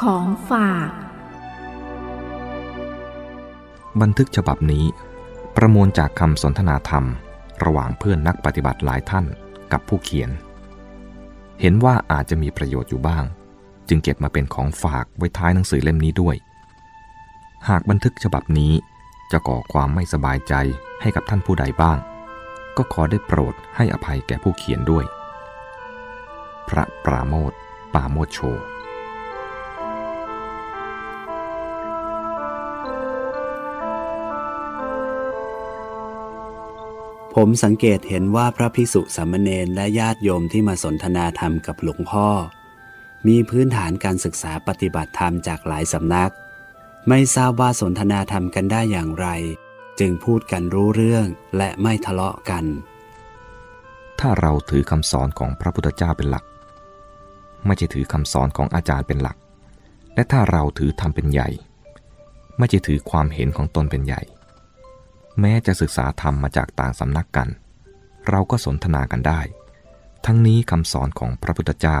ของฝาก บันทึกฉบับนี้ ประมวลจากคำสนทนาธรรม ระหว่างเพื่อนนักปฏิบัติหลายท่านกับผู้เขียน เห็นว่าอาจจะมีประโยชน์อยู่บ้าง จึงเก็บมาเป็นของฝากไว้ท้ายหนังสือเล่มนี้ด้วย หากบันทึกฉบับนี้จะก่อความไม่สบายใจให้กับท่านผู้ใดบ้าง ก็ขอได้โปรดให้อภัยแก่ผู้เขียนด้วย พระปราโมทปราโมทโช ผมสังเกตเห็นว่าพระภิกษุสามเณรและญาติโยมที่มาสนทนาธรรมกับหลวงพ่อ มีพื้นฐานการศึกษาปฏิบัติธรรมจากหลายสำนัก ไม่ทราบว่าสนทนาธรรมกันได้อย่างไร จึงพูดกันรู้เรื่องและไม่ทะเลาะกัน ถ้าเราถือคำสอนของพระพุทธเจ้าเป็นหลัก ไม่ใช่ถือคำสอนของอาจารย์เป็นหลัก และถ้าเราถือธรรมเป็นใหญ่ ไม่ใช่ถือความเห็นของตนเป็นใหญ่ แม้จะศึกษาธรรมมาจากต่างสำนักกัน เราก็สนทนากันได้ ทั้งนี้คำสอนของพระพุทธเจ้า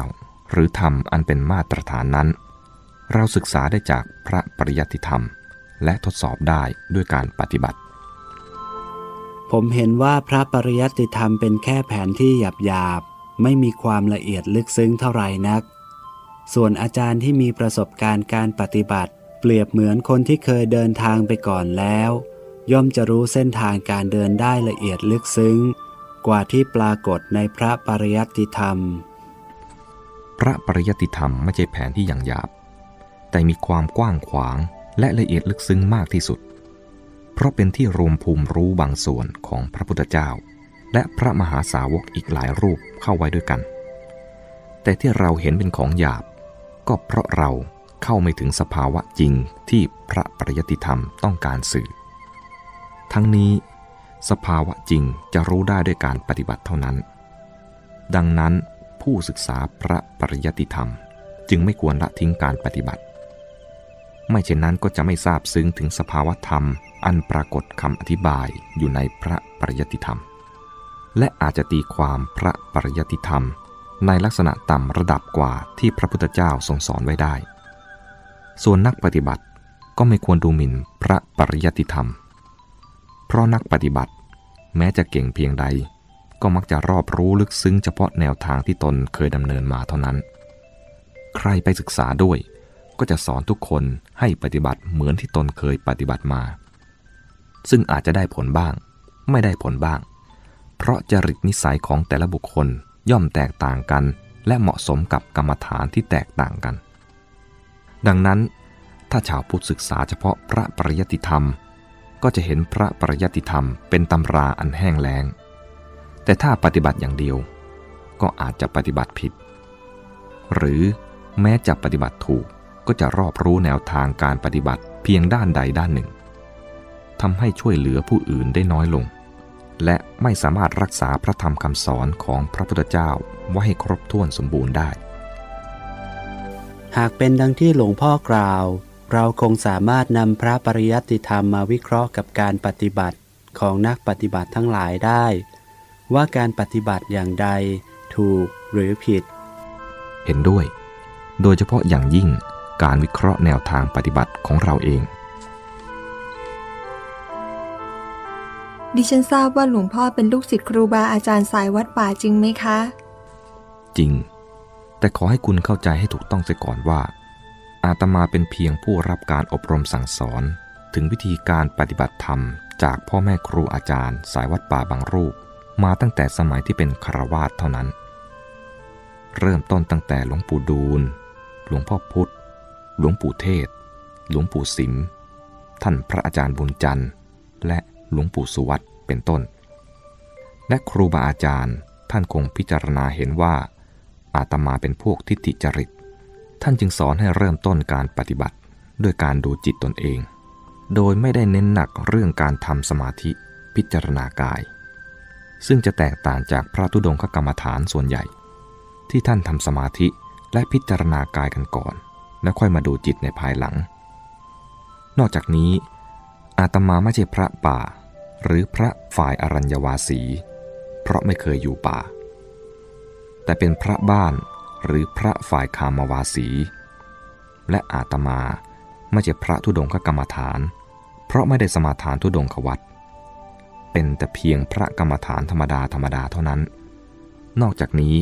หรือธรรมอันเป็นมาตรฐานนั้น เราศึกษาได้จากพระปริยัติธรรม และทดสอบได้ด้วยการปฏิบัติ ผมเห็นว่าพระปริยัติธรรมเป็นแค่แผนที่หยาบๆไม่มีความละเอียดลึกซึ้งเท่าไหร่นัก ส่วนอาจารย์ที่มีประสบการณ์การปฏิบัติ เปรียบเหมือนคนที่เคยเดินทางไปก่อนแล้ว ย่อมจะรู้เส้นทางการเดินได้ละเอียดลึกซึ้ง กว่าที่ปรากฏในพระปริยัติธรรม พระปริยัติธรรมไม่ใช่แผนที่อย่างหยาบ แต่มีความกว้างขวางและละเอียดลึกซึ้งมากที่สุด เพราะเป็นที่รวมภูมิรู้บางส่วนของพระพุทธเจ้า และพระมหาสาวกอีกหลายรูปเข้าไว้ด้วยกัน แต่ที่เราเห็นเป็นของหยาบ ก็เพราะเราเข้าไม่ถึงสภาวะจริงที่พระปริยัติธรรมต้องการสื่อ ทั้งนี้ สภาวะจริงจะรู้ได้ด้วยการปฏิบัติเท่านั้น ดังนั้นผู้ศึกษาพระปริยัติธรรม จึงไม่ควรละทิ้งการปฏิบัติ ไม่เช่นนั้นก็จะไม่ทราบซึ้งถึงสภาวะธรรม อันปรากฏคำอธิบายอยู่ในพระปริยัติธรรม และอาจจะตีความพระปริยัติธรรม ในลักษณะต่ำระดับกว่าที่พระพุทธเจ้าทรงสอนไว้ได้ ส่วนนักปฏิบัติก็ไม่ควรดูหมิ่นพระปริยัติธรรม เพราะนักปฏิบัติ แม้จะเก่งเพียงใด ก็มักจะรอบรู้ลึกซึ้งเฉพาะแนวทางที่ตนเคยดำเนินมาเท่านั้น ใครไปศึกษาด้วย ก็จะสอนทุกคนให้ปฏิบัติเหมือนที่ตนเคยปฏิบัติมา ซึ่งอาจจะได้ผลบ้าง ไม่ได้ผลบ้าง เพราะจริตนิสัยของแต่ละบุคคลย่อมแตกต่างกัน และเหมาะสมกับกรรมฐานที่แตกต่างกัน ดังนั้นถ้าชาวพุทธศึกษาเฉพาะพระปริยติธรรม ก็จะเห็นพระปริยัติธรรมเป็นตำราอันแห้งแล้ง แต่ถ้าปฏิบัติอย่างเดียว ก็อาจจะปฏิบัติผิด หรือแม้จะปฏิบัติถูกก็จะรอบรู้แนวทางการปฏิบัติเพียงด้านใดด้านหนึ่งทำให้ช่วยเหลือผู้อื่นได้น้อยลง และไม่สามารถรักษาพระธรรมคำสอนของพระพุทธเจ้าไว้ให้ครบถ้วนสมบูรณ์ได้ หากเป็นดังที่หลวงพ่อกล่าว เราคงสามารถนำพระปริยัติธรรมมาวิเคราะห์กับการปฏิบัติของนักปฏิบัติทั้งหลายได้ ว่าการปฏิบัติอย่างใด ถูกหรือผิด เห็นด้วย โดยเฉพาะอย่างยิ่งการวิเคราะห์แนวทางปฏิบัติของเราเอง ดิฉันทราบว่าหลวงพ่อเป็นลูกศิษย์ครูบาอาจารย์สายวัดป่าจริงไหมคะ จริง แต่ขอให้คุณเข้าใจให้ถูกต้องเสียก่อนว่า อาตมาเป็นเพียงผู้รับการอบรมสั่งสอน ถึงวิธีการปฏิบัติธรรม จากพ่อแม่ครูอาจารย์ สายวัดป่าบางรูป มาตั้งแต่สมัยที่เป็นคารวาสเท่านั้น เริ่มต้นตั้งแต่หลวงปู่ดูล หลวงพ่อพุธหลวงปู่เทศ หลวงปู่สิม ท่านพระอาจารย์บุญจันทร์ และหลวงปู่สุวัตเป็นต้น และครูบาอาจารย์ท่านคงพิจารณาเห็นว่า อาตมาเป็นพวกทิฏฐิจริต ท่านจึงสอนให้เริ่มต้นการปฏิบัติด้วยการดูจิตตนเอง โดยไม่ได้เน้นหนักเรื่องการทำสมาธิพิจารณากาย ซึ่งจะแตกต่างจากพระธุดงคกรรมฐานส่วนใหญ่ ที่ท่านทำสมาธิและพิจารณากายกันก่อน แล้วค่อยมาดูจิตในภายหลัง นอกจากนี้ อาตมาไม่ใช่พระป่า หรือพระฝ่ายอรัญญวาสี เพราะไม่เคยอยู่ป่า แต่เป็นพระบ้าน หรือพระฝ่ายคามวาสี และอาตมาไม่ใช่พระธุดงคกรรมฐาน เพราะไม่ได้สมาทานธุดงควัตเป็นแต่เพียงพระกรรมฐานธรรมดาธรรมดาเท่านั้น นอกจากนี้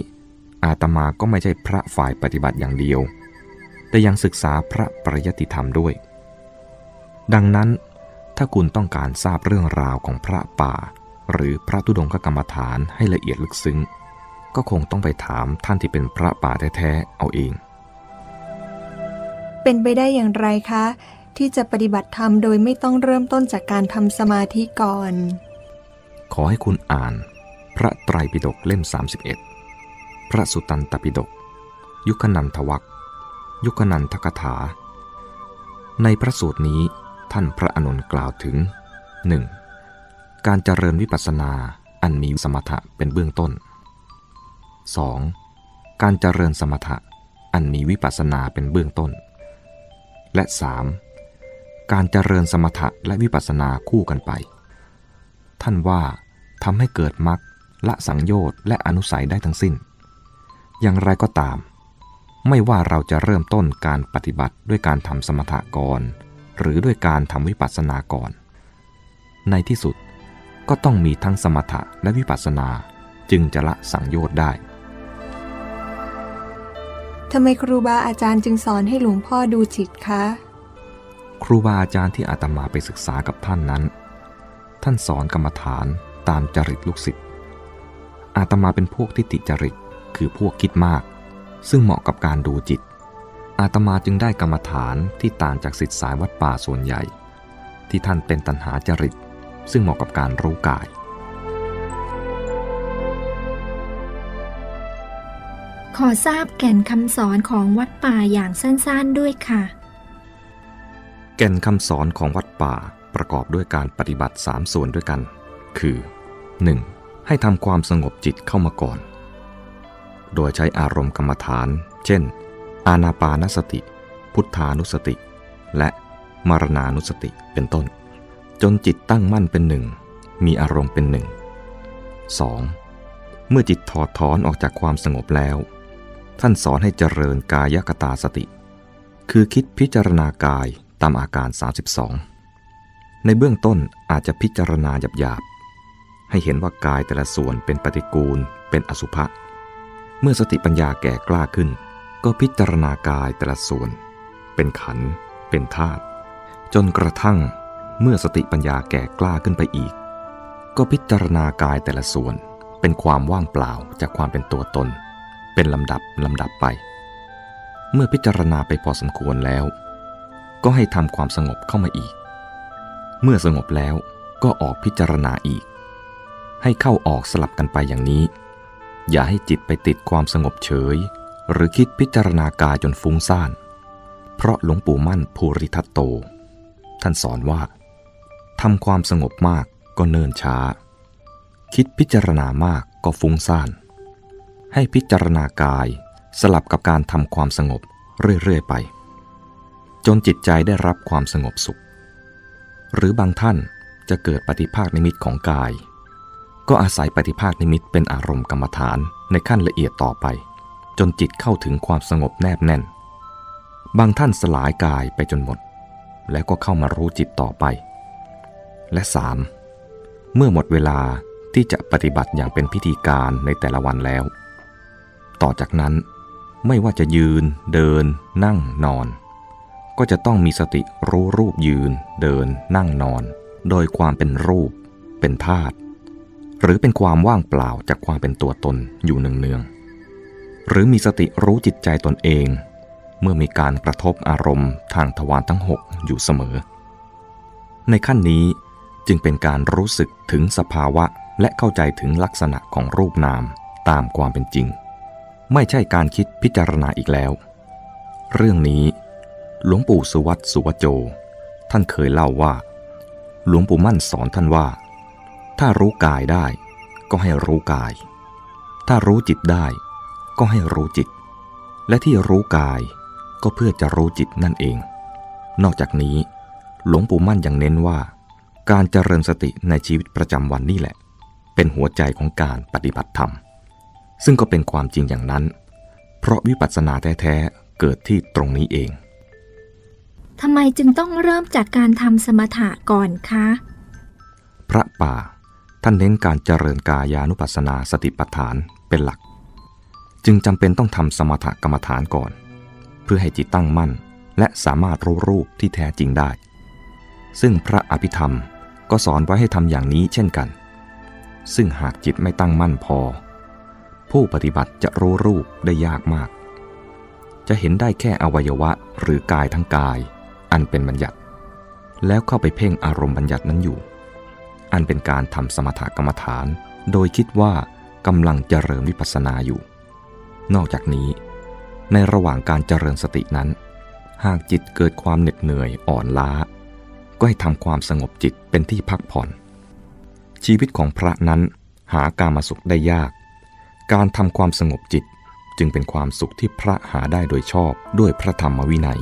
อาตมาก็ไม่ใช่พระฝ่ายปฏิบัติอย่างเดียว แต่ยังศึกษาพระปริยติธรรมด้วย ดังนั้นถ้าคุณต้องการทราบเรื่องราวของพระป่า หรือพระธุดงคกรรมฐานให้ละเอียดลึกซึ้ง ก็คงต้องไปถามท่านที่เป็นพระป่าแท้ๆเอาเอง เป็นไปได้อย่างไรคะ ที่จะปฏิบัติธรรมโดยไม่ต้องเริ่มต้นจากการทำสมาธิก่อน ขอให้คุณอ่าน พระไตรปิฎกเล่ม 31 พระสุตตันตปิฎกยุคนันทวักยุคนันทกถา ในพระสูตรนี้ท่านพระอนุนกล่าวถึง 1. การเจริญวิปัสสนาอันมีสมถะเป็นเบื้องต้น 2. การเจริญสมถะอันมีวิปัสสนาเป็นเบื้องต้น และ 3. การเจริญสมถะและวิปัสสนาคู่กันไป ท่านว่าทำให้เกิดมรรคละสังโยชน์และอนุสัยได้ทั้งสิ้น อย่างไรก็ตาม ไม่ว่าเราจะเริ่มต้นการปฏิบัติด้วยการทำสมถะก่อน หรือด้วยการทำวิปัสสนาก่อน ในที่สุดก็ต้องมีทั้งสมถะและวิปัสสนาจึงจะละสังโยชน์ได้ ทำไมครูบาอาจารย์จึงสอนให้หลวงพ่อดูจิตคะ ครูบาอาจารย์ที่อาตมาไปศึกษากับท่านนั้น ท่านสอนกรรมฐานตามจริตลูกศิษย์ อาตมาเป็นพวกทิฏฐิจริตคือพวกคิดมาก ซึ่งเหมาะกับการดูจิต อาตมาจึงได้กรรมฐานที่ต่างจากศิษย์สายวัดป่าส่วนใหญ่ ที่ท่านเป็นตัณหาจริต ซึ่งเหมาะกับการรู้กาย ขอทราบแก่นคำสอนของวัดป่าอย่างสั้นๆด้วยค่ะ แก่นคำสอนของวัดป่าประกอบด้วยการปฏิบัติ 3 ส่วนด้วยกัน คือ 1. ให้ทำความสงบจิตเข้ามาก่อน โดยใช้อารมณ์กรรมฐาน เช่น อานาปานสติ พุทธานุสติ และมารณานุสติเป็นต้น จนจิตตั้งมั่นเป็นหนึ่ง มีอารมณ์เป็นหนึ่ง 2. เมื่อจิตถอดถอนออกจากความสงบแล้ว ท่านสอนให้เจริญกายกตาสติ คือคิดพิจารณากายตามอาการ 32 ในเบื้องต้นอาจจะพิจารณาหยาบๆ ให้เห็นว่ากายแต่ละส่วนเป็นปฏิกูล เป็นอสุภะ เมื่อสติปัญญาแก่กล้าขึ้น ก็พิจารณากายแต่ละส่วน เป็นขัน เป็นธาตุ จนกระทั่งเมื่อสติปัญญาแก่กล้าขึ้นไปอีก ก็พิจารณากายแต่ละส่วนเป็นความว่างเปล่าจากความเป็นตัวตน เป็นลำดับลำดับไป เมื่อพิจารณาไปพอสมควรแล้ว ก็ให้ทำความสงบเข้ามาอีก เมื่อสงบแล้วก็ออกพิจารณาอีก ให้เข้าออกสลับกันไปอย่างนี้ อย่าให้จิตไปติดความสงบเฉย หรือคิดพิจารณากายจนฟุ้งซ่าน เพราะหลวงปู่มั่นภูริทัตโต ท่านสอนว่าทำความสงบมากก็เนิ่นช้า คิดพิจารณามากก็ฟุ้งซ่าน ให้พิจารณากายสลับกับการทำความสงบเรื่อย ๆ ไป จนจิตใจได้รับความสงบสุข หรือบางท่านจะเกิดปฏิภาคนิมิตของกาย ก็อาศัยปฏิภาคนิมิตเป็นอารมณ์กรรมฐานในขั้นละเอียดต่อไป จนจิตเข้าถึงความสงบแนบแน่น บางท่านสลายกายไปจนหมด แล้วก็เข้ามารู้จิตต่อไป และ 3. เมื่อหมดเวลาที่จะปฏิบัติอย่างเป็นพิธีการในแต่ละวันแล้ว ต่อจากนั้นไม่ว่าจะยืน เดิน นั่งนอน ก็จะต้องมีสติรู้รูปยืน เดิน นั่งนอน โดยความเป็นรูป เป็นธาตุหรือเป็นความว่างเปล่าจากความเป็นตัวตนอยู่เนืองๆหรือมีสติรู้จิตใจตนเอง เมื่อมีการกระทบอารมณ์ทางทวารทั้งหกอยู่เสมอ ในขั้นนี้จึงเป็นการรู้สึกถึงสภาวะและเข้าใจถึงลักษณะของรูปนามตามความเป็นจริง ไม่ใช่การคิดพิจารณาอีกแล้ว เรื่องนี้ หลวงปู่สุวัตสุวโจ ท่านเคยเล่าว่า หลวงปู่มั่นสอนท่านว่า ถ้ารู้กายได้ ก็ให้รู้กาย ถ้ารู้จิตได้ ก็ให้รู้จิต และที่รู้กายก็เพื่อจะรู้จิตนั่นเอง นอกจากนี้ หลวงปู่มั่นยังเน้นว่า การเจริญสติในชีวิตประจำวันนี่แหละ เป็นหัวใจของการปฏิบัติธรรม ซึ่งก็เป็นความจริงอย่างนั้น เพราะวิปัสสนาแท้ๆ เกิดที่ตรงนี้เองทำไมจึงต้องเริ่มจากการทำสมถะก่อนคะ พระป่าท่านเน้นการเจริญกายานุปัสสนาสติปัฏฐานเป็นหลัก จึงจำเป็นต้องทำสมถกรรมฐานก่อน เพื่อให้จิตตั้งมั่น และสามารถรู้รูปที่แท้จริงได้ ซึ่งพระอภิธรรมก็สอนไว้ให้ทำอย่างนี้เช่นกัน ซึ่งหากจิตไม่ตั้งมั่นพอ ผู้ปฏิบัติจะรู้รูปได้ยากมาก จะเห็นได้แค่อวัยวะหรือกายทั้งกาย อันเป็นบัญญัติ แล้วเข้าไปเพ่งอารมณ์บัญญัตินั้นอยู่ อันเป็นการทำสมถกรรมฐาน โดยคิดว่ากำลังเจริญวิปัสสนาอยู่ นอกจากนี้ ในระหว่างการเจริญสตินั้น หากจิตเกิดความเหน็ดเหนื่อยอ่อนล้า ก็ให้ทำความสงบจิตเป็นที่พักผ่อน ชีวิตของพระนั้นหาการมาสุขได้ยาก การทำความสงบจิตจึงเป็นความสุขที่พระหาได้โดยชอบด้วยพระธรรมวินัย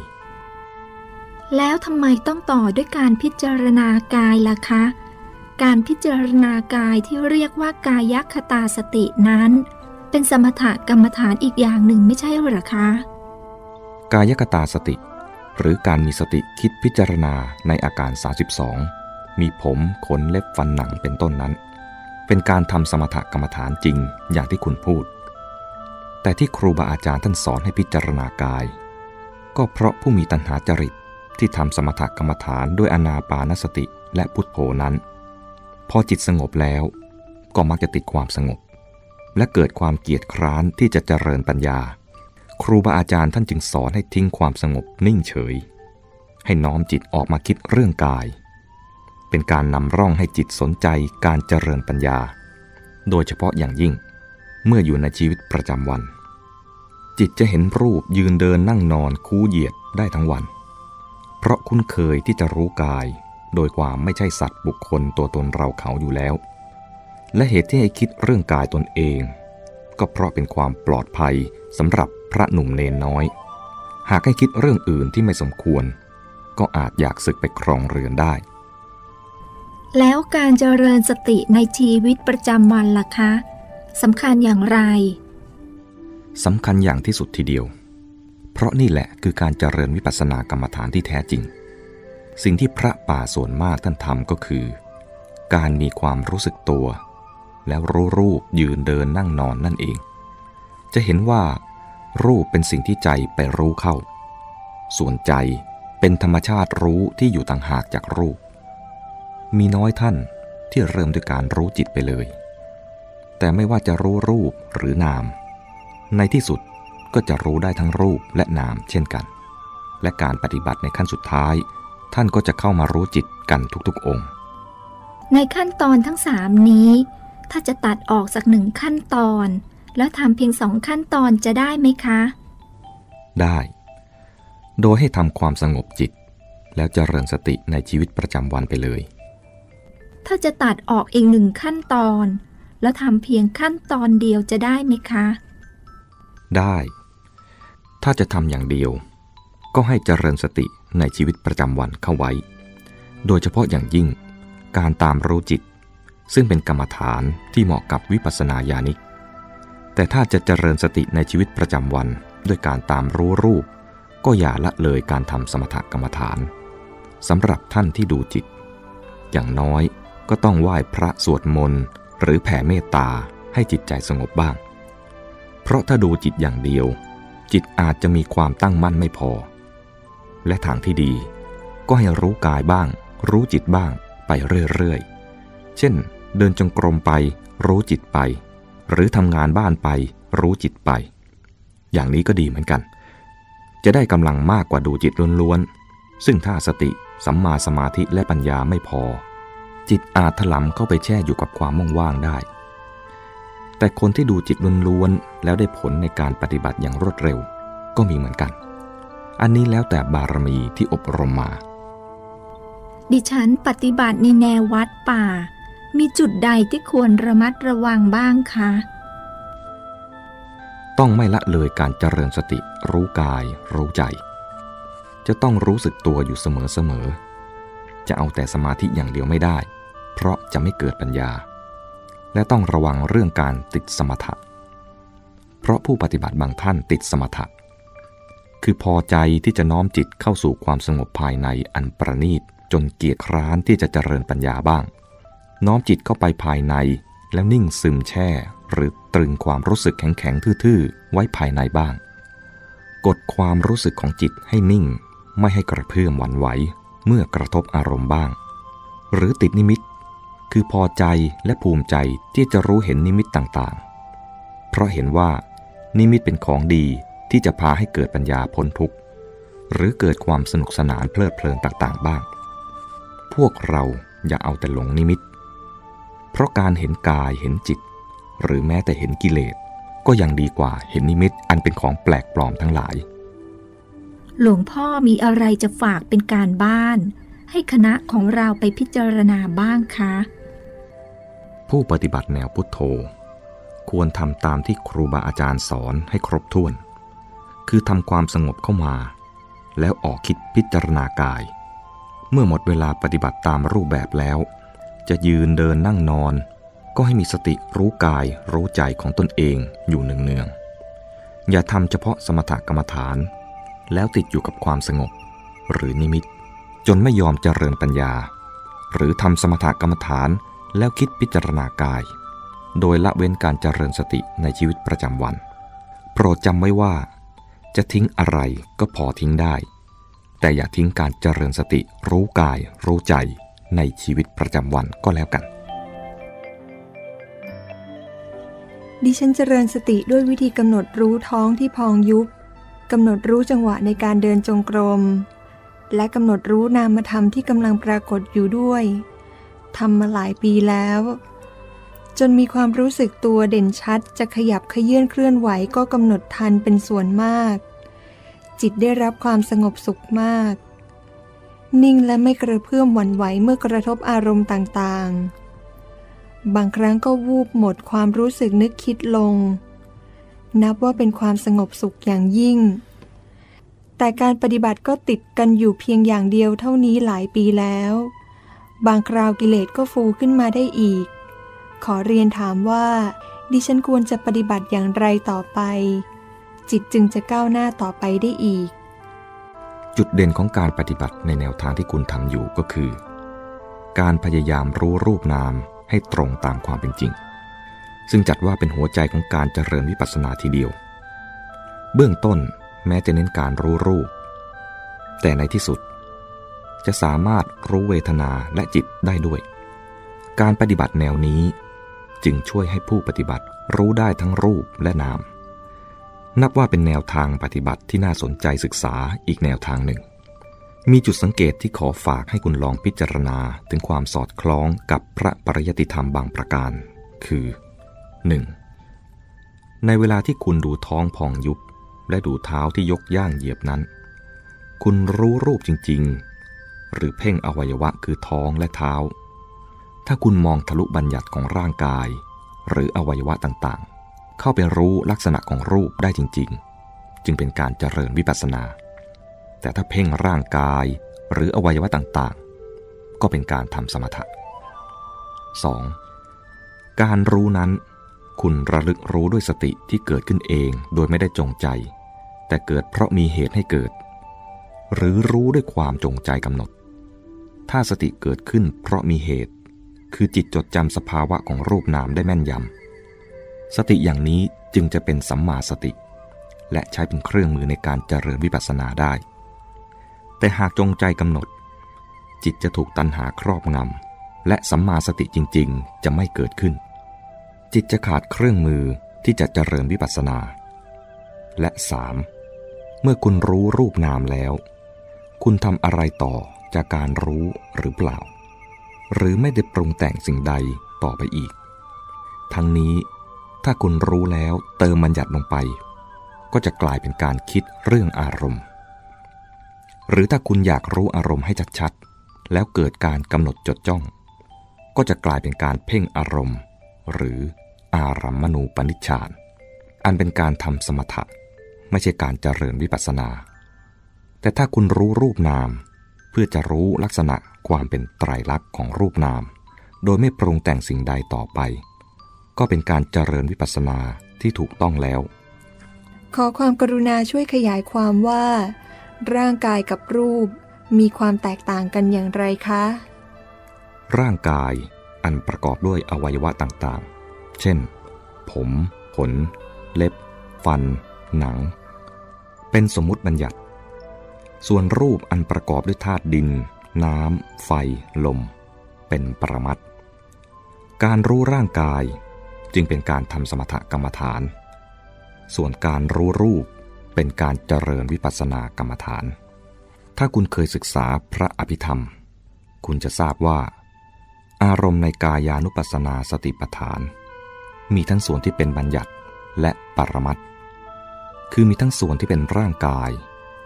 แล้วทำไมต้องต่อด้วยการพิจารณากายล่ะคะ การพิจารณากายที่เรียกว่ากายคตาสตินั้น เป็นสมถกรรมฐานอีกอย่างหนึ่งไม่ใช่หรอคะ กายกตาสติ หรือการมีสติคิดพิจารณาในอาการ 32 มีผมขนเล็บฟันหนังเป็นต้นนั้น เป็นการทำสมถกรรมฐานจริงอย่างที่คุณพูด แต่ที่ครูบาอาจารย์ท่านสอนให้พิจารณากาย ก็เพราะผู้มีตัณหาจริตที่ทำสมถกรรมฐานด้วยอนาปานสติและพุทโธนั้น พอจิตสงบแล้วก็มักจะติดความสงบ และเกิดความเกียจคร้านที่จะเจริญปัญญา ครูบาอาจารย์ท่านจึงสอนให้ทิ้งความสงบนิ่งเฉย ให้น้อมจิตออกมาคิดเรื่องกาย เป็นการนำร่องให้จิตสนใจการเจริญปัญญา โดยเฉพาะอย่างยิ่ง เมื่ออยู่ในชีวิตประจำวัน จิตจะเห็นรูปยืนเดินนั่งนอนคูเหยียดได้ทั้งวัน เพราะคุ้นเคยที่จะรู้กาย โดยความไม่ใช่สัตว์บุคคลตัวตนเราเขาอยู่แล้ว และเหตุที่ให้คิดเรื่องกายตนเอง ก็เพราะเป็นความปลอดภัยสำหรับพระหนุ่มเนนน้อย หากให้คิดเรื่องอื่นที่ไม่สมควร ก็อาจอยากศึกไปครองเรือนได้ แล้วการเจริญสติในชีวิตประจำวันล่ะคะสำคัญอย่างไรสำคัญอย่างที่สุดทีเดียว เพราะนี่แหละคือการเจริญวิปัสสนากรรมฐานที่แท้จริง สิ่งที่พระป่าส่วนมากท่านทำก็คือ การมีความรู้สึกตัว แล้วรู้รูปยืนเดินนั่งนอนนั่นเอง จะเห็นว่า รูปเป็นสิ่งที่ใจไปรู้เข้า ส่วนใจเป็นธรรมชาติรู้ที่อยู่ต่างหากจากรูป มีน้อยท่านที่เริ่มด้วยการรู้จิตไปเลย แต่ไม่ว่าจะรู้รูปหรือนาม ในที่สุดก็จะรู้ได้ทั้งรูปและนามเช่นกัน และการปฏิบัติในขั้นสุดท้าย ท่านก็จะเข้ามารู้จิตกันทุกๆองค์ ในขั้นตอนทั้งสามนี้ ถ้าจะตัดออกสักหนึ่งขั้นตอน แล้วทำเพียงสองขั้นตอนจะได้ไหมคะ ได้ โดยให้ทำความสงบจิต แล้วเจริญสติในชีวิตประจำวันไปเลย ถ้าจะตัดออกอีกหนึ่งขั้นตอน แล้วทำเพียงขั้นตอนเดียวจะได้ไหมคะ ได้ ถ้าจะทำอย่างเดียว ก็ให้เจริญสติในชีวิตประจำวันเข้าไว้ โดยเฉพาะอย่างยิ่งการตามรู้จิต ซึ่งเป็นกรรมฐานที่เหมาะกับวิปัสสนาญาณิก แต่ถ้าจะเจริญสติในชีวิตประจำวันด้วยการตามรู้รูป ก็อย่าละเลยการทำสมถกรรมฐานสำหรับท่านที่ดูจิต อย่างน้อย ก็ต้องไหว้พระสวดมนต์หรือแผ่เมตตาให้จิตใจสงบบ้าง เพราะถ้าดูจิตอย่างเดียว จิตอาจจะมีความตั้งมั่นไม่พอ และทางที่ดี ก็ให้รู้กายบ้าง รู้จิตบ้างไปเรื่อยๆ เช่น เดินจงกรมไป รู้จิตไป หรือทำงานบ้านไป รู้จิตไป อย่างนี้ก็ดีเหมือนกัน จะได้กำลังมากกว่าดูจิตล้วนๆซึ่งถ้าสติสัมมาสมาธิและปัญญาไม่พอ จิตอาจถลำเข้าไปแช่อยู่กับความว่างๆได้ แต่คนที่ดูจิตล้วนๆแล้วได้ผลในการปฏิบัติอย่างรวดเร็ว ก็มีเหมือนกัน อันนี้แล้วแต่บารมีที่อบรมมา ดิฉันปฏิบัติในแนววัดป่า มีจุดใดที่ควรระมัดระวังบ้างคะ ต้องไม่ละเลยการเจริญสติรู้กาย รู้ใจ จะต้องรู้สึกตัวอยู่เสมอๆจะเอาแต่สมาธิอย่างเดียวไม่ได้ เพราะจะไม่เกิดปัญญา และต้องระวังเรื่องการติดสมถะ เพราะผู้ปฏิบัติบางท่านติดสมถะ คือพอใจที่จะน้อมจิตเข้าสู่ความสงบภายในอันประณีตจนเกียจคร้านที่จะเจริญปัญญาบ้าง น้อมจิตเข้าไปภายในแล้วนิ่งซึมแช่ หรือตรึงความรู้สึกแข็งๆทื่อๆ ไว้ภายในบ้าง กดความรู้สึกของจิตให้นิ่ง ไม่ให้กระเพื่อมหวั่นไหว เมื่อกระทบอารมณ์บ้าง หรือติดนิมิต คือพอใจและภูมิใจที่จะรู้เห็นนิมิตต่างๆ เพราะเห็นว่า นิมิตเป็นของดีที่จะพาให้เกิดปัญญาพ้นทุกข์ หรือเกิดความสนุกสนานเพลิดเพลินต่างๆ บ้าง พวกเราอย่าเอาแต่หลงนิมิต เพราะการเห็นกายเห็นจิต หรือแม้แต่เห็นกิเลส ก็ยังดีกว่าเห็นนิมิตอันเป็นของแปลกปลอมทั้งหลาย หลวงพ่อมีอะไรจะฝากเป็นการบ้านให้คณะของเราไปพิจารณาบ้างคะ ผู้ปฏิบัติแนวพุทโธ ควรทำตามที่ครูบาอาจารย์สอนให้ครบถ้วน คือทำความสงบเข้ามา แล้วออกคิดพิจารณากาย เมื่อหมดเวลาปฏิบัติตามรูปแบบแล้ว จะยืนเดินนั่งนอน ก็ให้มีสติรู้กายรู้ใจของตนเองอยู่เนืองๆอย่าทำเฉพาะสมถกรรมฐาน แล้วติดอยู่กับความสงบ หรือนิมิต จนไม่ยอมเจริญปัญญา หรือทำสมถกรรมฐาน แล้วคิดพิจารณากาย โดยละเว้นการเจริญสติในชีวิตประจำวัน โปรดจำไว้ว่า จะทิ้งอะไรก็พอทิ้งได้ แต่อย่าทิ้งการเจริญสติรู้กายรู้ใจในชีวิตประจำวันก็แล้วกัน ดิฉันเจริญสติด้วยวิธีกำหนดรู้ท้องที่พองยุบกำหนดรู้จังหวะในการเดินจงกรม และกำหนดรู้นามธรรมที่กำลังปรากฏอยู่ด้วย ทำมาหลายปีแล้ว จนมีความรู้สึกตัวเด่นชัดจะขยับขยื่นเคลื่อนไหวก็กำหนดทันเป็นส่วนมาก จิตได้รับความสงบสุขมาก นิ่งและไม่กระเพื่อมหวั่นไหวเมื่อกระทบอารมณ์ต่างๆ บางครั้งก็วูบหมดความรู้สึกนึกคิดลง นับว่าเป็นความสงบสุขอย่างยิ่งแต่การปฏิบัติก็ติดกันอยู่เพียงอย่างเดียวเท่านี้หลายปีแล้ว บางคราวกิเลสก็ฟูขึ้นมาได้อีก ขอเรียนถามว่า ดิฉันควรจะปฏิบัติอย่างไรต่อไป จิตจึงจะก้าวหน้าต่อไปได้อีก จุดเด่นของการปฏิบัติในแนวทางที่คุณทำอยู่ก็คือ การพยายามรู้รูปนามให้ตรงตามความเป็นจริง ซึ่งจัดว่าเป็นหัวใจของการเจริญวิปัสสนาทีเดียว เบื้องต้นแม้จะเน้นการรู้รูป แต่ในที่สุด จะสามารถรู้เวทนาและจิตได้ด้วย การปฏิบัติแนวนี้ จึงช่วยให้ผู้ปฏิบัติรู้ได้ทั้งรูปและนาม นับว่าเป็นแนวทางปฏิบัติที่น่าสนใจศึกษาอีกแนวทางหนึ่ง มีจุดสังเกตที่ขอฝากให้คุณลองพิจารณาถึงความสอดคล้องกับพระปริยติธรรมบางประการ คือ 1. ในเวลาที่คุณดูท้องพองยุบและดูเท้าที่ยกย่างเหยียบนั้น คุณรู้รูปจริง หรือเพ่งอวัยวะคือท้องและเท้า ถ้าคุณมองทะลุบัญญัติของร่างกาย หรืออวัยวะต่างๆ เข้าไปรู้ลักษณะของรูปได้จริง ๆ จึงเป็นการเจริญวิปัสสนา แต่ถ้าเพ่งร่างกายหรืออวัยวะต่างๆ ก็เป็นการทำสมถะ 2. การรู้นั้น คุณระลึกรู้ด้วยสติที่เกิดขึ้นเองโดยไม่ได้จงใจ แต่เกิดเพราะมีเหตุให้เกิด หรือรู้ด้วยความจงใจกำหนด ถ้าสติเกิดขึ้นเพราะมีเหตุ คือจิตจดจำสภาวะของรูปนามได้แม่นยำ สติอย่างนี้จึงจะเป็นสัมมาสติ และใช้เป็นเครื่องมือในการเจริญวิปัสสนาได้ แต่หากจงใจกำหนด จิตจะถูกตัณหาครอบงำ และสัมมาสติจริงๆ จะไม่เกิดขึ้น จิตจะขาดเครื่องมือที่จะเจริญวิปัสสนา และ 3. เมื่อคุณรู้รูปนามแล้ว คุณทำอะไรต่อ จากการรู้หรือเปล่า หรือไม่ได้ปรุงแต่งสิ่งใดต่อไปอีก ทั้งนี้ถ้าคุณรู้แล้วเติมบัญญัติลงไป ก็จะกลายเป็นการคิดเรื่องอารมณ์ หรือถ้าคุณอยากรู้อารมณ์ให้ชัดๆแล้วเกิดการกำหนดจดจ้อง ก็จะกลายเป็นการเพ่งอารมณ์ หรืออารัมมณูปนิชฌานอันเป็นการทำสมถะ ไม่ใช่การเจริญวิปัสสนา แต่ถ้าคุณรู้รูปนาม พื่อจะรู้ลักษณะความเป็นไตรลักษณ์ของรูปนาม โดยไม่ปรุงแต่งสิ่งใดต่อไป ก็เป็นการเจริญวิปัสสนาที่ถูกต้องแล้ว ขอความกรุณาช่วยขยายความว่า ร่างกายกับรูปมีความแตกต่างกันอย่างไรคะ ร่างกายอันประกอบด้วยอวัยวะต่างๆ เช่น ผม ขน เล็บ ฟัน หนัง เป็นสมมุติบัญญัติ ส่วนรูปอันประกอบด้วยธาตุดิน น้ำ ไฟ ลม เป็นปรมัตถ์การรู้ร่างกายจึงเป็นการทำสมถกรรมฐาน ส่วนการรู้รูปเป็นการเจริญวิปัสสนากรรมฐาน ถ้าคุณเคยศึกษาพระอภิธรรม คุณจะทราบว่า อารมณ์ในกายานุปัสสนาสติปัฏฐาน มีทั้งส่วนที่เป็นบัญญัติและปรมัตถ์คือมีทั้งส่วนที่เป็นร่างกาย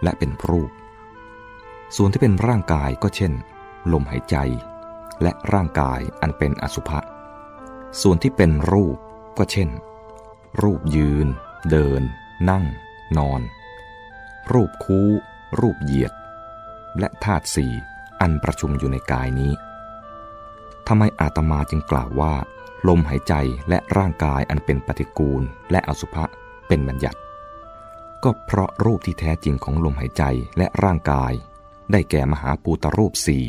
และเป็นรูป ส่วนที่เป็นร่างกายก็เช่น ลมหายใจ และร่างกายอันเป็นอสุภะ ส่วนที่เป็นรูปก็เช่น รูปยืน เดิน นั่ง นอน รูปคูรูปเหยียด และธาตุสี่อันประชุมอยู่ในกายนี้ทำไมอาตมาจึงกล่าวว่า ลมหายใจและร่างกายอันเป็นปฏิกูลและอสุภะเป็นบัญญัติ ก็เพราะรูปที่แท้จริงของลมหายใจและร่างกาย ได้แก่มหาปูตรูปสี่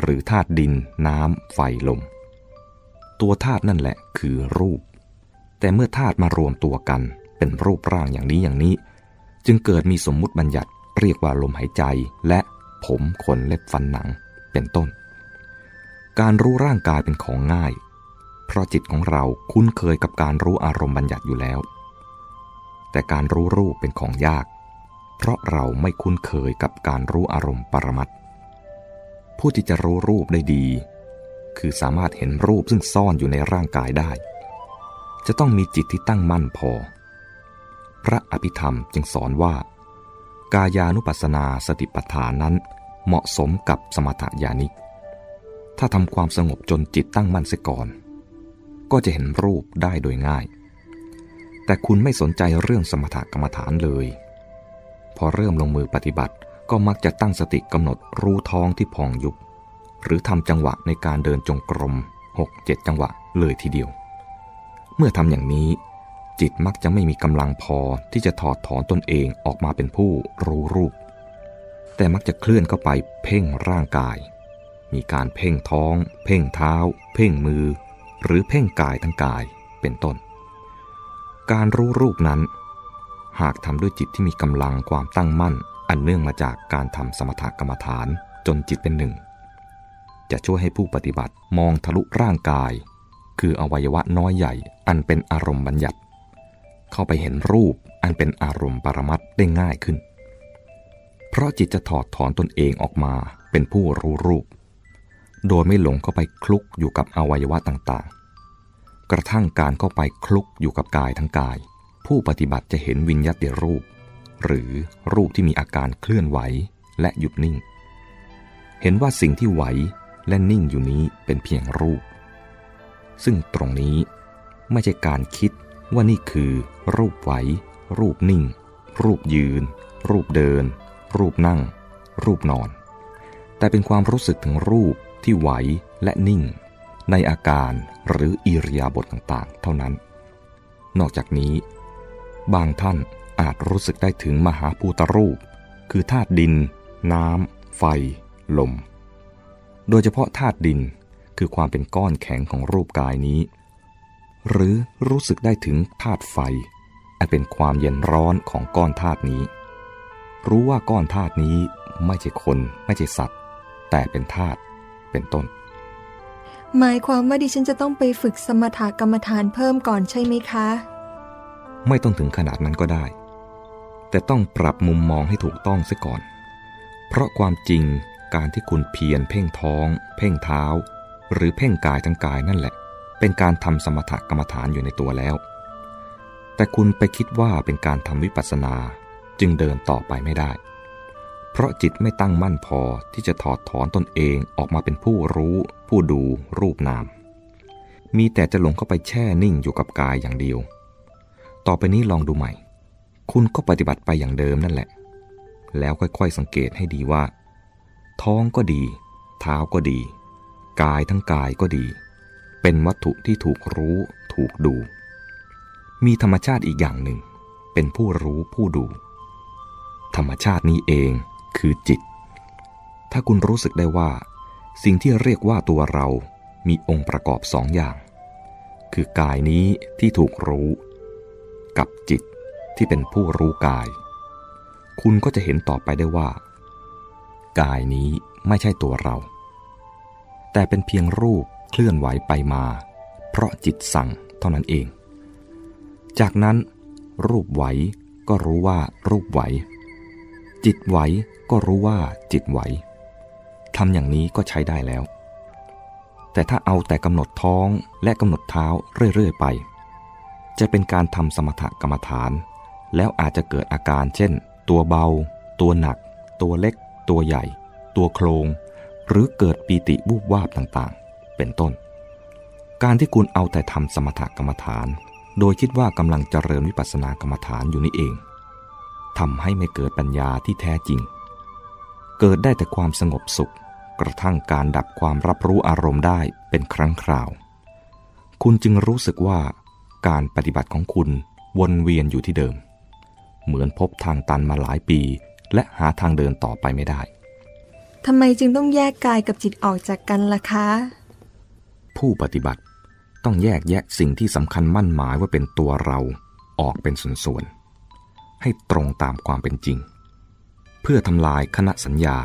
หรือธาตุดินน้ำไฟลม ตัวธาตุนั่นแหละคือรูป แต่เมื่อธาตุมารวมตัวกันเป็นรูปร่างอย่างนี้อย่างนี้ จึงเกิดมีสมมุติบัญญัติเรียกว่าลมหายใจและผมขนเล็บฟันหนังเป็นต้น การรู้ร่างกายเป็นของง่าย เพราะจิตของเราคุ้นเคยกับการรู้อารมณ์บัญญัติอยู่แล้ว แต่การรู้รูปเป็นของยาก เพราะเราไม่คุ้นเคยกับการรู้อารมณ์ปรมัตผู้ที่จะรู้รูปได้ดี คือสามารถเห็นรูปซึ่งซ่อนอยู่ในร่างกายได้ จะต้องมีจิตที่ตั้งมั่นพอ พระอภิธรรมจึงสอนว่า กายานุปัสสนาสติปัฏฐานนั้น เหมาะสมกับสมถญาณิก ถ้าทำความสงบจนจิตตั้งมั่นเสียก่อน ก็จะเห็นรูปได้โดยง่าย แต่คุณไม่สนใจเรื่องสมถกรรมฐานเลย พอเริ่มลงมือปฏิบัติ ก็มักจะตั้งสติกำหนดรู้ท้องที่พองยุบ หรือทำจังหวะในการเดินจงกรม 6-7 จังหวะเลยทีเดียว เมื่อทำอย่างนี้จิตมักจะไม่มีกำลังพอที่จะถอดถอนตนเองออกมาเป็นผู้รู้รูป แต่มักจะเคลื่อนเข้าไปเพ่งร่างกาย มีการเพ่งท้อง เพ่งเท้า เพ่งมือ หรือเพ่งกายทั้งกายเป็นต้น การรู้รูปนั้น หากทำด้วยจิตที่มีกำลังความตั้งมั่น อันเนื่องมาจากการทำสมถกรรมฐานจนจิตเป็นหนึ่ง จะช่วยให้ผู้ปฏิบัติมองทะลุร่างกาย คืออวัยวะน้อยใหญ่ อันเป็นอารมณ์บัญญัติ เข้าไปเห็นรูปอันเป็นอารมณ์ปรมัตได้ง่ายขึ้น เพราะจิตจะถอดถอนตนเองออกมาเป็นผู้รู้รูป โดยไม่หลงเข้าไปคลุกอยู่กับอวัยวะต่างๆ กระทั่งการเข้าไปคลุกอยู่กับกายทั้งกาย ผู้ปฏิบัติจะเห็นวิญญาติรูป หรือรูปที่มีอาการเคลื่อนไหวและหยุดนิ่ง เห็นว่าสิ่งที่ไหวและนิ่งอยู่นี้เป็นเพียงรูป ซึ่งตรงนี้ไม่ใช่การคิดว่านี่คือ รูปไหว รูปนิ่ง รูปยืน รูปเดิน รูปนั่ง รูปนอน แต่เป็นความรู้สึกถึงรูปที่ไหวและนิ่ง ในอาการหรืออิริยาบถต่างๆ เท่านั้น นอกจากนี้ บางท่านอาจรู้สึกได้ถึงมหาภูตรูป คือธาตุดิน น้ำ ไฟ ลม โดยเฉพาะธาตุดินคือความเป็นก้อนแข็งของรูปกายนี้ หรือรู้สึกได้ถึงธาตุไฟ อันเป็นความเย็นร้อนของก้อนธาตุนี้ รู้ว่าก้อนธาตุนี้ไม่ใช่คนไม่ใช่สัตว์ แต่เป็นธาตุเป็นต้น หมายความว่าดิฉันจะต้องไปฝึกสมถกรรมฐานเพิ่มก่อนใช่ไหมคะ ไม่ต้องถึงขนาดนั้นก็ได้ แต่ต้องปรับมุมมองให้ถูกต้องเสียก่อน เพราะความจริงการที่คุณเพียรเพ่งท้อง เพ่งเท้า หรือเพ่งกายทั้งกายนั่นแหละ เป็นการทำสมถกรรมฐานอยู่ในตัวแล้ว แต่คุณไปคิดว่าเป็นการทำวิปัสสนาจึงเดินต่อไปไม่ได้ เพราะจิตไม่ตั้งมั่นพอที่จะถอดถอนตนเองออกมาเป็นผู้รู้ ผู้ดูรูปนาม มีแต่จะหลงเข้าไปแช่นิ่งอยู่กับกายอย่างเดียว ต่อไปนี้ลองดูใหม่ คุณก็ปฏิบัติไปอย่างเดิมนั่นแหละ แล้วค่อยๆสังเกตให้ดีว่า ท้องก็ดี เท้าก็ดี กายทั้งกายก็ดี เป็นวัตถุที่ถูกรู้ถูกดู มีธรรมชาติอีกอย่างหนึ่ง เป็นผู้รู้ผู้ดู ธรรมชาตินี้เองคือจิต ถ้าคุณรู้สึกได้ว่า สิ่งที่เรียกว่าตัวเรามีองค์ประกอบสองอย่าง คือกายนี้ที่ถูกรู้ กับจิตที่เป็นผู้รู้กาย คุณก็จะเห็นต่อไปได้ว่า กายนี้ไม่ใช่ตัวเรา แต่เป็นเพียงรูปเคลื่อนไหวไปมา เพราะจิตสั่งเท่านั้นเอง จากนั้นรูปไหวก็รู้ว่ารูปไหว จิตไหวก็รู้ว่าจิตไหวทำอย่างนี้ก็ใช้ได้แล้ว แต่ถ้าเอาแต่กำหนดท้องและกำหนดเท้าเรื่อยๆไป จะเป็นการทำสมถกรรมฐาน แล้วอาจจะเกิดอาการเช่น ตัวเบา ตัวหนัก ตัวเล็ก ตัวใหญ่ ตัวโครง หรือเกิดปีติบูบวาบต่างๆ เป็นต้น การที่คุณเอาแต่ทำสมถกรรมฐาน โดยคิดว่ากำลังเจริญวิปัสสนากรรมฐานอยู่นี่เองทำให้ไม่เกิดปัญญาที่แท้จริง เกิดได้แต่ความสงบสุข กระทั่งการดับความรับรู้อารมณ์ได้เป็นครั้งคราว คุณจึงรู้สึกว่า การปฏิบัติของคุณวนเวียนอยู่ที่เดิม เหมือนพบทางตันมาหลายปี และหาทางเดินต่อไปไม่ได้ทำไมจึงต้องแยกกายกับจิตออกจากกันล่ะคะ ผู้ปฏิบัติต้องแยกแยะสิ่งที่สำคัญมั่นหมายว่าเป็นตัวเราออกเป็นส่วนๆ ให้ตรงตามความเป็นจริง เพื่อทำลายคณะสัญญา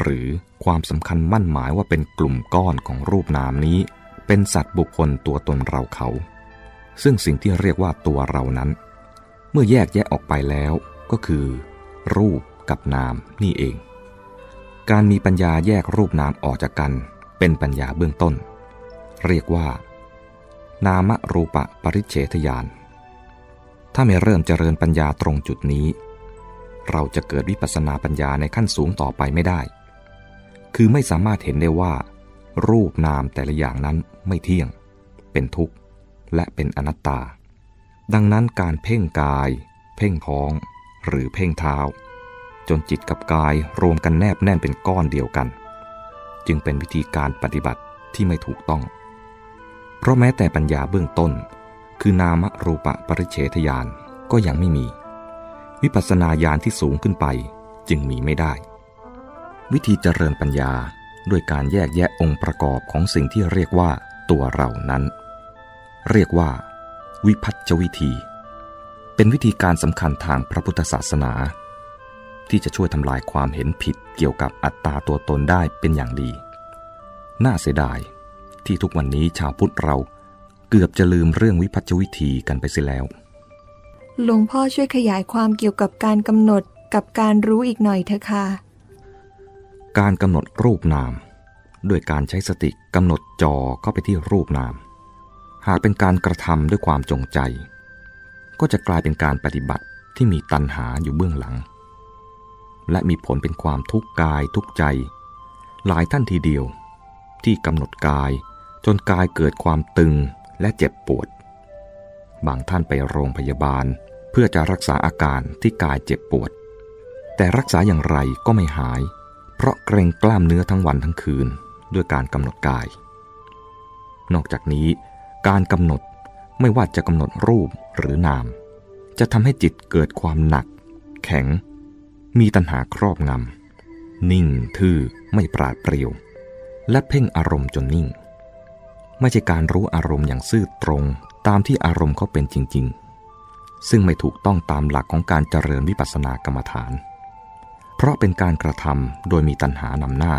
หรือความสำคัญมั่นหมายว่าเป็นกลุ่มก้อนของรูปนามนี้ เป็นสัตว์บุคคลตัวตนเราเขา ซึ่งสิ่งที่เรียกว่าตัวเรานั้น เมื่อแยกแยะออกไปแล้วก็คือ รูปกับนามนี่เอง การมีปัญญาแยกรูปนามออกจากกันเป็นปัญญาเบื้องต้น เรียกว่า นามรูปะปริเฉทญาณถ้าไม่เริ่มเจริญปัญญาตรงจุดนี้ เราจะเกิดวิปัสสนาปัญญาในขั้นสูงต่อไปไม่ได้ คือไม่สามารถเห็นได้ว่า รูปนามแต่ละอย่างนั้นไม่เที่ยง เป็นทุกข์ และเป็นอนัตตา ดังนั้นการเพ่งกาย เพ่งท้อง หรือเพ่งเท้า จนจิตกับกายรวมกันแนบแน่นเป็นก้อนเดียวกัน จึงเป็นวิธีการปฏิบัติที่ไม่ถูกต้อง เพราะแม้แต่ปัญญาเบื้องต้น คือนามรูปะปริเฉทญาณก็ยังไม่มี วิปัสสนาญาณที่สูงขึ้นไปจึงมีไม่ได้ วิธีเจริญปัญญาด้วยการแยกแยะองค์ประกอบของสิ่งที่เรียกว่าตัวเรานั้น เรียกว่า วิพัฒจวิธี เป็นวิธีการสำคัญทางพระพุทธศาสนา ที่จะช่วยทำลายความเห็นผิดเกี่ยวกับอัตตาตัวตนได้เป็นอย่างดี น่าเสียดายที่ทุกวันนี้ชาวพุทธเราเกือบจะลืมเรื่องวิพัฒจวิธีกันไปเสียแล้วหลวงพ่อช่วยขยายความเกี่ยวกับการกำหนดกับการรู้อีกหน่อยเถอะค่ะ การกำหนดรูปนาม ด้วยการใช้สติกำหนดจอเข้าไปที่รูปนาม หากเป็นการกระทำด้วยความจงใจ ก็จะกลายเป็นการปฏิบัติที่มีตัณหาอยู่เบื้องหลัง และมีผลเป็นความทุกข์กายทุกใจ หลายท่านทีเดียว ที่กำหนดกายจนกายเกิดความตึงและเจ็บปวด บางท่านไปโรงพยาบาลเพื่อจะรักษาอาการที่กายเจ็บปวด แต่รักษาอย่างไรก็ไม่หาย เพราะเกรงกล้ามเนื้อทั้งวันทั้งคืนด้วยการกำหนดกาย นอกจากนี้ การกำหนดไม่ว่าจะกำหนดรูปหรือนาม จะทำให้จิตเกิดความหนัก แข็ง มีตัณหาครอบงำนิ่งทื่อไม่ปราดเปรียว และเพ่งอารมณ์จนนิ่ง ไม่ใช่การรู้อารมณ์อย่างซื่อตรงตามที่อารมณ์เขาเป็นจริง ๆ ซึ่งไม่ถูกต้องตามหลักของการเจริญวิปัสสนากรรมฐาน เพราะเป็นการกระทำโดยมีตัณหานำหน้า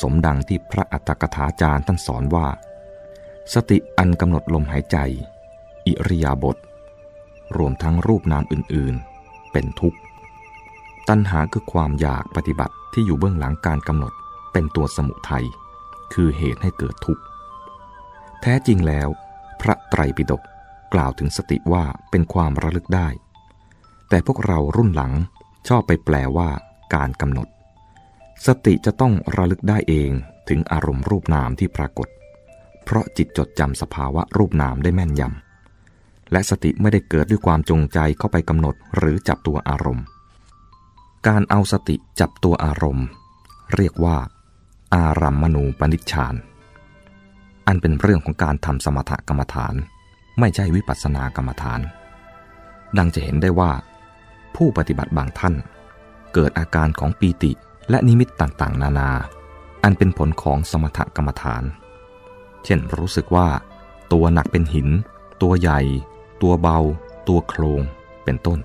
สมดังที่พระอัตถกถาจารย์ท่านสอนว่า สติอันกำหนดลมหายใจ อิริยาบถรวมทั้งรูปนามอื่นๆ เป็นทุกข์ ตัณหาคือความอยากปฏิบัติที่อยู่เบื้องหลังการกำหนดเป็นตัวสมุทัยคือเหตุให้เกิดทุกข์ แท้จริงแล้ว พระไตรปิฎกกล่าวถึงสติว่าเป็นความระลึกได้ แต่พวกเรารุ่นหลังชอบไปแปลว่า การกำหนด สติจะต้องระลึกได้เองถึงอารมณ์รูปนามที่ปรากฏ เพราะจิตจดจำสภาวะรูปนามได้แม่นยำ และสติไม่ได้เกิดด้วยความจงใจเข้าไปกำหนดหรือจับตัวอารมณ์ การเอาสติจับตัวอารมณ์ เรียกว่า อารัมมณูปนิชฌาน อันเป็นเรื่องของการทำสมถกรรมฐาน ไม่ใช่วิปัสสนากรรมฐาน ดังจะเห็นได้ว่า ผู้ปฏิบัติบางท่าน เกิดอาการของปีติและนิมิตต่างๆ นานา อันเป็นผลของสมถกรรมฐาน เช่นรู้สึกว่า ตัวหนักเป็นหิน ตัวใหญ่ ตัวเบา ตัวโครงเป็นต้น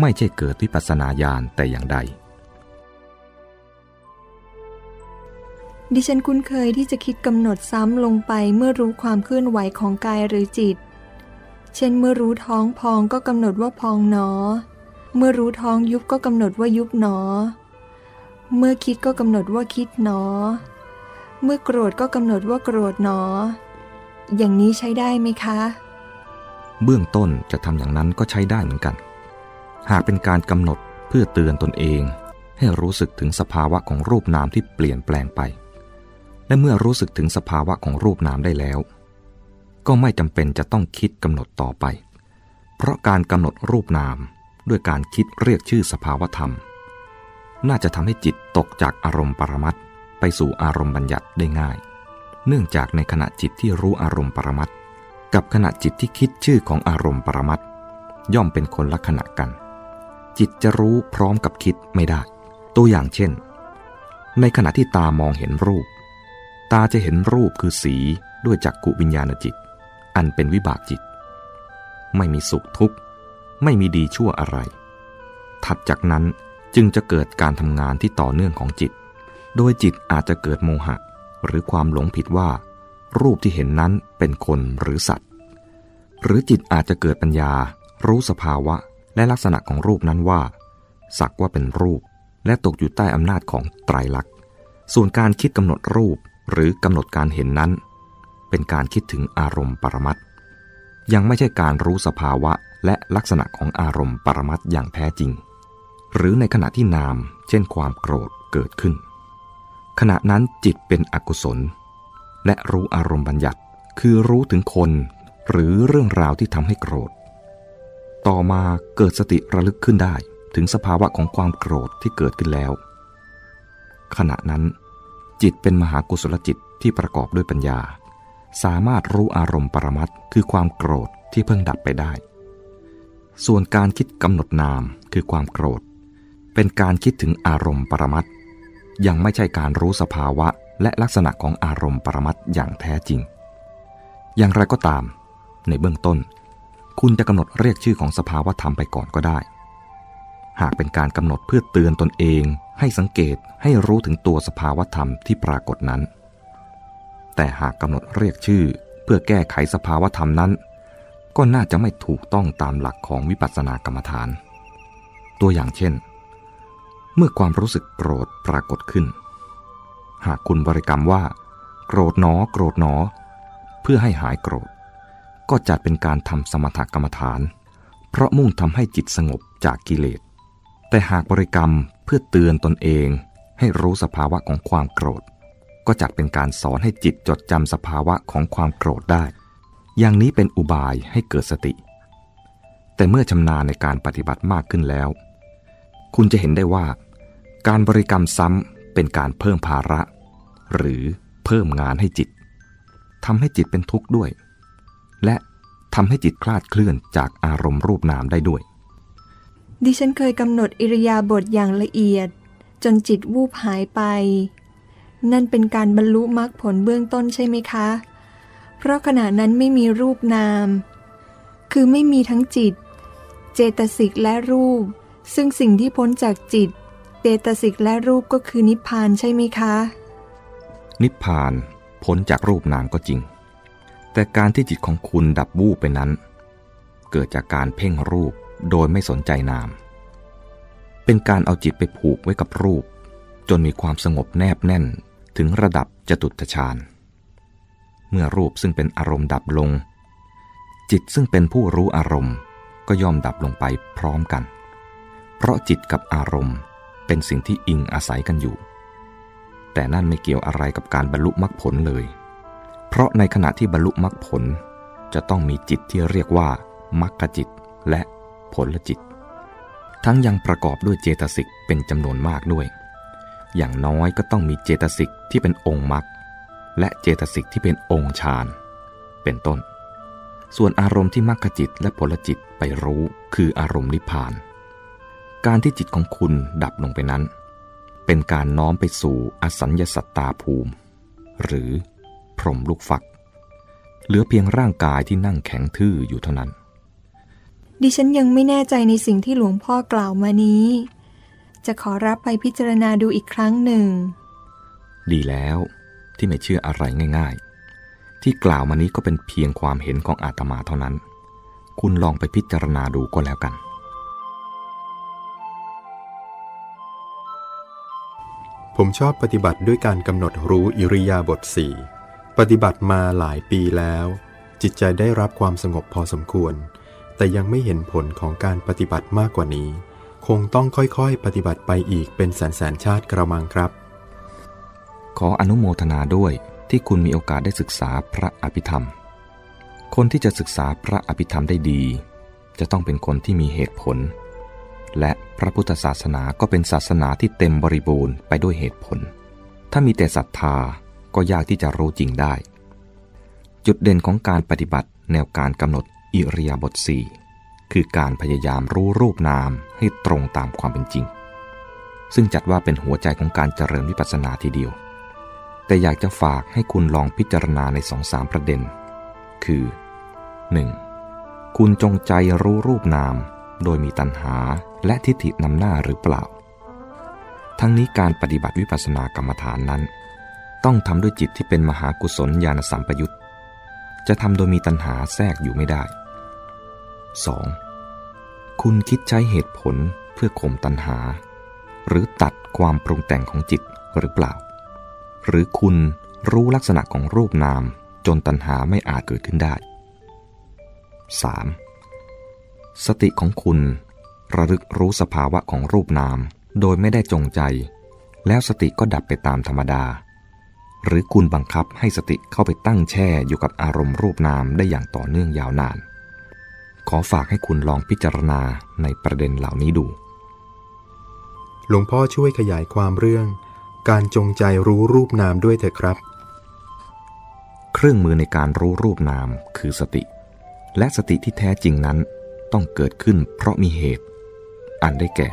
ไม่ใช่เกิดวิปัสสนาญาณแต่อย่างใด ดิฉันคุ้นเคยที่จะคิดกำหนดซ้ำลงไปเมื่อรู้ความเคลื่อนไหวของกายหรือจิต เช่นเมื่อรู้ท้องพองก็กำหนดว่าพองหนอ เมื่อรู้ท้องยุบก็กำหนดว่ายุบหนอ เมื่อคิดก็กำหนดว่าคิดหนอ เมื่อโกรธก็กำหนดว่าโกรธหนอ อย่างนี้ใช้ได้ไหมคะ เบื้องต้นจะทำอย่างนั้นก็ใช้ได้เหมือนกัน หากเป็นการกำหนดเพื่อเตือนตนเอง ให้รู้สึกถึงสภาวะของรูปนามที่เปลี่ยนแปลงไป และเมื่อรู้สึกถึงสภาวะของรูปนามได้แล้ว ก็ไม่จำเป็นจะต้องคิดกำหนดต่อไป เพราะการกำหนดรูปนามด้วยการคิดเรียกชื่อสภาวธรรม น่าจะทำให้จิตตกจากอารมณ์ปรมัต ไปสู่อารมณ์บัญญัติได้ง่าย เนื่องจากในขณะจิตที่รู้อารมณ์ปรมัตกับขณะจิตที่คิดชื่อของอารมณ์ปรมัตย่อมเป็นคนละขณะกัน จิตจะรู้พร้อมกับคิดไม่ได้ ตัวอย่างเช่น ในขณะที่ตามองเห็นรูป ตาจะเห็นรูปคือสีด้วยจักกุวิญญาณจิต อันเป็นวิบากจิต ไม่มีสุขทุกข์ ไม่มีดีชั่วอะไร ถัดจากนั้นจึงจะเกิดการทำงานที่ต่อเนื่องของจิต โดยจิตอาจจะเกิดโมหะ หรือความหลงผิดว่า รูปที่เห็นนั้นเป็นคนหรือสัตว์ หรือจิตอาจจะเกิดปัญญา รู้สภาวะและลักษณะของรูปนั้นว่า สักว่าเป็นรูป และตกอยู่ใต้อำนาจของไตรลักษณ์ ส่วนการคิดกำหนดรูปหรือกำหนดการเห็นนั้น เป็นการคิดถึงอารมณ์ปรมัตถ์ยังไม่ใช่การรู้สภาวะและลักษณะของอารมณ์ปรมัตถ์อย่างแท้จริง หรือในขณะที่นาม เช่นความโกรธเกิดขึ้น ขณะนั้นจิตเป็นอกุศล และรู้อารมณ์บัญญัติคือรู้ถึงคนหรือเรื่องราวที่ทำให้โกรธ ต่อมาเกิดสติระลึกขึ้นได้ถึงสภาวะของความโกรธที่เกิดขึ้นแล้ว ขณะนั้น จิตเป็นมหากุศลจิตที่ประกอบด้วยปัญญา สามารถรู้อารมณ์ปรมัตคือความโกรธที่เพิ่งดับไปได้ ส่วนการคิดกำหนดนามคือความโกรธ เป็นการคิดถึงอารมณ์ปรมัตถ ยังไม่ใช่การรู้สภาวะและลักษณะของอารมณ์ปรมัตถ์อย่างแท้จริง อย่างไรก็ตาม ในเบื้องต้น คุณจะกำหนดเรียกชื่อของสภาวะธรรมไปก่อนก็ได้ หากเป็นการกำหนดเพื่อเตือนตนเอง ให้สังเกตให้รู้ถึงตัวสภาวะธรรมที่ปรากฏนั้น แต่หากกำหนดเรียกชื่อเพื่อแก้ไขสภาวะธรรมนั้น ก็น่าจะไม่ถูกต้องตามหลักของวิปัสสนากรรมฐาน ตัวอย่างเช่น เมื่อความรู้สึกโกรธปรากฏขึ้น หากคุณบริกรรมว่า โกรธหนอ โกรธหนอ เพื่อให้หายโกรธ ก็จัดเป็นการทำสมถกรรมฐาน เพราะมุ่งทำให้จิตสงบจากกิเลส แต่หากบริกรรมเพื่อเตือนตนเองให้รู้สภาวะของความโกรธ ก็จัดเป็นการสอนให้จิตจดจำสภาวะของความโกรธได้ อย่างนี้เป็นอุบายให้เกิดสติ แต่เมื่อชำนาญในการปฏิบัติมากขึ้นแล้ว คุณจะเห็นได้ว่า การบริกรรมซ้ำเป็นการเพิ่มภาระ หรือเพิ่มงานให้จิตทำให้จิตเป็นทุกข์ด้วย และทำให้จิตคลาดเคลื่อนจากอารมณ์รูปนามได้ด้วย ดิฉันเคยกำหนดอิริยาบถอย่างละเอียด จนจิตวูบหายไป นั่นเป็นการบรรลุมรรคผลเบื้องต้นใช่ไหมคะ เพราะขณะนั้นไม่มีรูปนาม คือไม่มีทั้งจิต เจตสิกและรูป ซึ่งสิ่งที่พ้นจากจิต เจตสิกและรูปก็คือนิพพานใช่ไหมคะ นิพพานพ้นจากรูปนามก็จริง แต่การที่จิตของคุณดับวูบไปนั้น เกิดจากการเพ่งรูปโดยไม่สนใจนาม เป็นการเอาจิตไปผูกไว้กับรูป จนมีความสงบแนบแน่นถึงระดับจตุตฌาน เมื่อรูปซึ่งเป็นอารมณ์ดับลง จิตซึ่งเป็นผู้รู้อารมณ์ก็ย่อมดับลงไปพร้อมกัน เพราะจิตกับอารมณ์เป็นสิ่งที่อิงอาศัยกันอยู่ แต่นั่นไม่เกี่ยวอะไรกับการบรรลุมรรคผลเลย เพราะในขณะที่บรรลุมรรคผลจะต้องมีจิตที่เรียกว่ามรรคจิตและผลจิต ทั้งยังประกอบด้วยเจตสิกเป็นจำนวนมากด้วย อย่างน้อยก็ต้องมีเจตสิกที่เป็นองค์มรรคและเจตสิกที่เป็นองค์ฌานเป็นต้น ส่วนอารมณ์ที่มรรคจิตและผลจิตไปรู้คืออารมณ์นิพพาน การที่จิตของคุณดับลงไปนั้น เป็นการน้อมไปสู่อสัญญสัตตาภูมิ หรือพรหมลูกฝัก เหลือเพียงร่างกายที่นั่งแข็งทื่ออยู่เท่านั้น ดิฉันยังไม่แน่ใจในสิ่งที่หลวงพ่อกล่าวมานี้ จะขอรับไปพิจารณาดูอีกครั้งหนึ่ง ดีแล้วที่ไม่เชื่ออะไรง่าย ๆ ที่กล่าวมานี้ก็เป็นเพียงความเห็นของอาตมาเท่านั้น คุณลองไปพิจารณาดูก็แล้วกัน ผมชอบปฏิบัติด้วยการกำหนดรู้อิริยาบถสี่ปฏิบัติมาหลายปีแล้ว จิตใจได้รับความสงบพอสมควร แต่ยังไม่เห็นผลของการปฏิบัติมากกว่านี้ คงต้องค่อยๆ ปฏิบัติไปอีกเป็นแสนแสนชาติกระมังครับ ขออนุโมทนาด้วยที่คุณมีโอกาสได้ศึกษาพระอภิธรรม คนที่จะศึกษาพระอภิธรรมได้ดี จะต้องเป็นคนที่มีเหตุผล และพระพุทธศาสนาก็เป็นศาสนาที่เต็มบริบูรณ์ไปด้วยเหตุผล ถ้ามีแต่ศรัทธาก็ยากที่จะรู้จริงได้ จุดเด่นของการปฏิบัติแนวการกำหนดอิริยาบถสี่คือการพยายามรู้รูปนามให้ตรงตามความเป็นจริง ซึ่งจัดว่าเป็นหัวใจของการเจริญวิปัสสนาทีเดียว แต่อยากจะฝากให้คุณลองพิจารณาในสองสามประเด็น คือ 1. คุณจงใจรู้รูปนาม โดยมีตัณหา และทิฏฐินำหน้าหรือเปล่า ทั้งนี้การปฏิบัติวิปัสสนากรรมฐานนั้น ต้องทำด้วยจิตที่เป็นมหากุศลญาณสัมปยุตจะทำโดยมีตัณหาแทรกอยู่ไม่ได้ 2. คุณคิดใช้เหตุผลเพื่อข่มตัณหา หรือตัดความปรุงแต่งของจิตหรือเปล่า หรือคุณรู้ลักษณะของรูปนามจนตัณหาไม่อาจเกิดขึ้นได้ 3. สติของคุณ ระลึกรู้สภาวะของรูปนาม โดยไม่ได้จงใจ แล้วสติก็ดับไปตามธรรมดา หรือคุณบังคับให้สติเข้าไปตั้งแช่อยู่กับอารมณ์รูปนามได้อย่างต่อเนื่องยาวนาน ขอฝากให้คุณลองพิจารณาในประเด็นเหล่านี้ดู หลวงพ่อช่วยขยายความเรื่อง การจงใจรู้รูปนามด้วยเถอะครับ เครื่องมือในการรู้รูปนามคือสติ และสติที่แท้จริงนั้นต้องเกิดขึ้นเพราะมีเหตุ อันได้แก่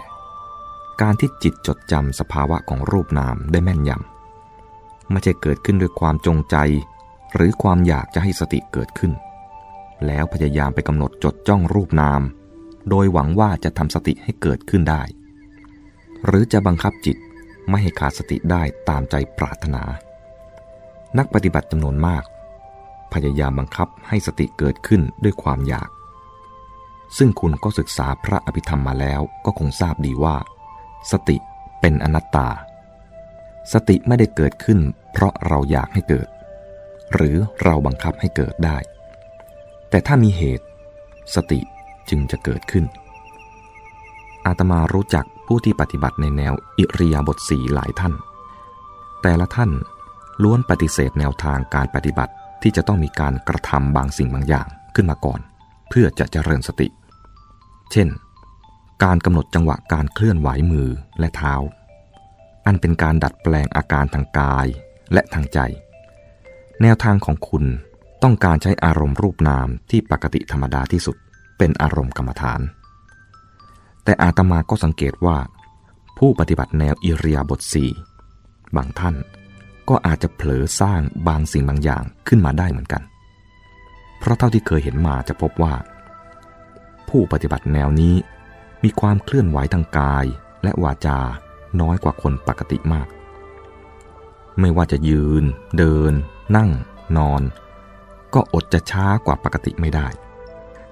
การที่จิตจดจำสภาวะของรูปนามได้แม่นยำไม่ใช่เกิดขึ้นด้วยความจงใจ หรือความอยากจะให้สติเกิดขึ้น แล้วพยายามไปกำหนดจดจ้องรูปนาม โดยหวังว่าจะทำสติให้เกิดขึ้นได้ หรือจะบังคับจิตไม่ให้ขาดสติได้ตามใจปรารถนา นักปฏิบัติจำนวนมาก พยายามบังคับให้สติเกิดขึ้นด้วยความอยาก ซึ่งคุณก็ศึกษาพระอภิธรรมมาแล้วก็คงทราบดีว่า สติเป็นอนัตตา สติไม่ได้เกิดขึ้น เพราะเราอยากให้เกิด หรือเราบังคับให้เกิดได้ แต่ถ้ามีเหตุ สติจึงจะเกิดขึ้น อาตมารู้จักผู้ที่ปฏิบัติในแนวอิริยาบถสีหลายท่าน แต่ละท่านล้วนปฏิเสธแนวทางการปฏิบัติที่จะต้องมีการกระทำบางสิ่งบางอย่างขึ้นมาก่อน เพื่อจะเจริญสติ เช่น การกำหนดจังหวะการเคลื่อนไหวมือและเท้า อันเป็นการดัดแปลงอาการทางกายและทางใจ แนวทางของคุณต้องการใช้อารมณ์รูปนามที่ปกติธรรมดาที่สุดเป็นอารมณ์กรรมฐาน แต่อาตมาก็สังเกตว่า ผู้ปฏิบัติแนวอิริยาบถสี่บางท่านก็อาจจะเผลอสร้างบางสิ่งบางอย่างขึ้นมาได้เหมือนกัน เพราะเท่าที่เคยเห็นมาจะพบว่า ผู้ปฏิบัติแนวนี้มีความเคลื่อนไหวทางกายและวาจาน้อยกว่าคนปกติมาก ไม่ว่าจะยืน เดิน นั่ง นอน ก็อดจะช้ากว่าปกติไม่ได้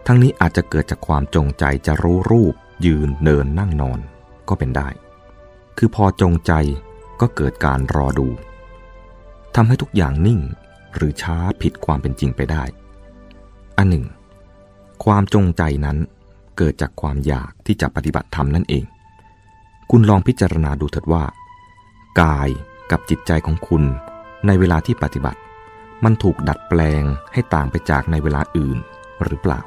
ทั้งนี้อาจจะเกิดจากความจงใจจะรู้รูป ยืนเดินนั่งนอนก็เป็นได้ คือพอจงใจก็เกิดการรอดูทำให้ทุกอย่างนิ่งหรือช้าผิดความเป็นจริงไปได้ อันหนึ่ง ความจงใจนั้นเกิดจากความอยากที่จะปฏิบัติธรรมนั่นเอง คุณลองพิจารณาดูเถิดว่า กายกับจิตใจของคุณในเวลาที่ปฏิบัติ มันถูกดัดแปลงให้ต่างไปจากในเวลาอื่นหรือเปล่า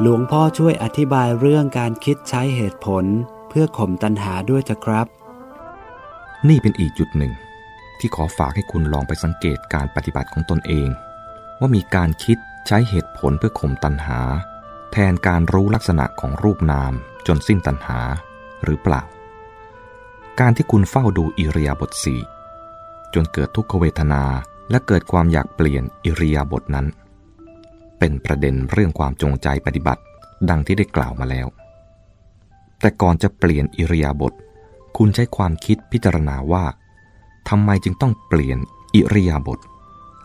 หลวงพ่อช่วยอธิบายเรื่องการคิดใช้เหตุผลเพื่อข่มตัณหาด้วยจะครับ นี่เป็นอีกจุดหนึ่ง ที่ขอฝากให้คุณลองไปสังเกตการปฏิบัติของตนเอง ว่ามีการคิดใช้เหตุผลเพื่อข่มตัณหา แทนการรู้ลักษณะของรูปนามจนสิ้นตัณหาหรือเปล่า การที่คุณเฝ้าดูอิริยาบถสี่จนเกิดทุกขเวทนาและเกิดความอยากเปลี่ยนอิริยาบถนั้น เป็นประเด็นเรื่องความจงใจปฏิบัติ ดังที่ได้กล่าวมาแล้ว แต่ก่อนจะเปลี่ยนอิริยาบถคุณใช้ความคิดพิจารณาว่า ทำไมจึงต้องเปลี่ยนอิริยาบถ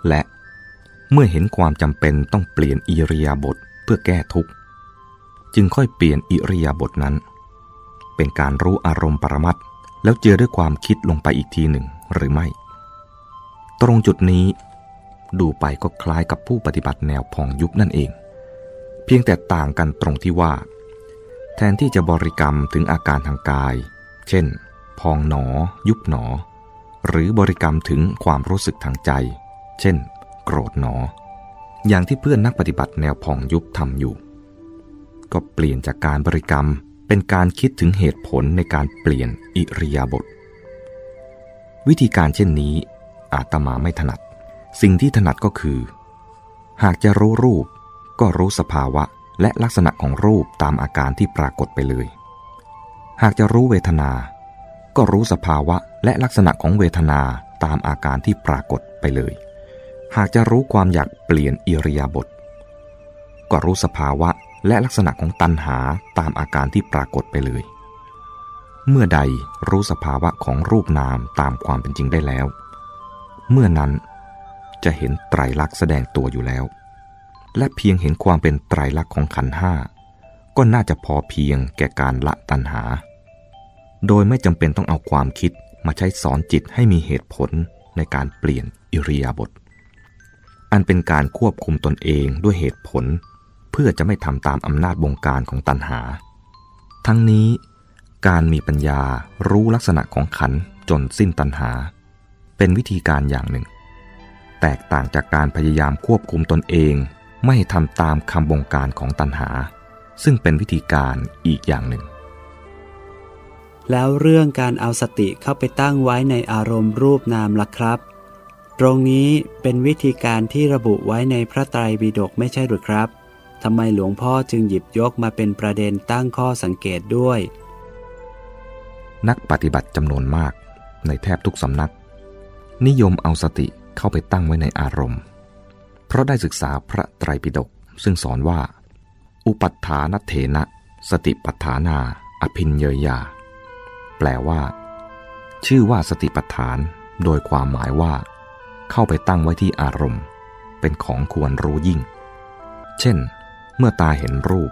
และเมื่อเห็นความจำเป็นต้องเปลี่ยนอิริยาบถเพื่อแก้ทุกข์ จึงค่อยเปลี่ยนอิริยาบถนั้น เป็นการรู้อารมณ์ปรมัตแล้วเจอด้วยความคิดลงไปอีกทีหนึ่งหรือไม่ ตรงจุดนี้ดูไปก็คล้ายกับผู้ปฏิบัติแนวพองยุบนั่นเอง เพียงแต่ต่างกันตรงที่ว่า แทนที่จะบริกรรมถึงอาการทางกาย เช่น พองหนอ ยุบหนอ หรือบริกรรมถึงความรู้สึกทางใจ เช่น โกรธหนอ อย่างที่เพื่อนนักปฏิบัติแนวพองยุบทำอยู่ ก็เปลี่ยนจากการบริกรรมเป็นการคิดถึงเหตุผลในการเปลี่ยนอิริยาบถวิธีการเช่นนี้ อาตมาไม่ถนัด สิ่งที่ถนัดก็คือ หากจะรู้รูป ก็รู้สภาวะและลักษณะของรูปตามอาการที่ปรากฏไปเลย หากจะรู้เวทนา ก็รู้สภาวะ และลักษณะของเวทนาตามอาการที่ปรากฏไปเลย หากจะรู้ความอยากเปลี่ยนอิริยาบถก็รู้สภาวะและลักษณะของตัณหาตามอาการที่ปรากฏไปเลย เมื่อใดรู้สภาวะของรูปนามตามความเป็นจริงได้แล้ว เมื่อนั้นจะเห็นไตรลักษณ์แสดงตัวอยู่แล้ว และเพียงเห็นความเป็นไตรลักษณ์ของขันห้าก็น่าจะพอเพียงแก่การละตัณหา โดยไม่จำเป็นต้องเอาความคิด มาใช้สอนจิตให้มีเหตุผลในการเปลี่ยนอิริยาบถ อันเป็นการควบคุมตนเองด้วยเหตุผล เพื่อจะไม่ทำตามอำนาจบงการของตัณหา ทั้งนี้การมีปัญญารู้ลักษณะของขันจนสิ้นตัณหา เป็นวิธีการอย่างหนึ่ง แตกต่างจากการพยายามควบคุมตนเอง ไม่ทำตามคำบงการของตัณหา ซึ่งเป็นวิธีการอีกอย่างหนึ่ง แล้วเรื่องการเอาสติเข้าไปตั้งไว้ในอารมณ์รูปนามล่ะครับ ตรงนี้เป็นวิธีการที่ระบุไว้ในพระไตรปิฎกไม่ใช่หรือครับทำไมหลวงพ่อจึงหยิบยกมาเป็นประเด็นตั้งข้อสังเกตด้วย นักปฏิบัติจำนวนมากในแทบทุกสำนัก นิยมเอาสติเข้าไปตั้งไว้ในอารมณ์ เพราะได้ศึกษาพระไตรปิฎกซึ่งสอนว่า อุปัฏฐานเถนะ สติปัฏฐานา อภินเยยา แปลว่า ชื่อว่าสติปัฏฐาน โดยความหมายว่า เข้าไปตั้งไว้ที่อารมณ์ เป็นของควรรู้ยิ่ง เช่น เมื่อตาเห็นรูป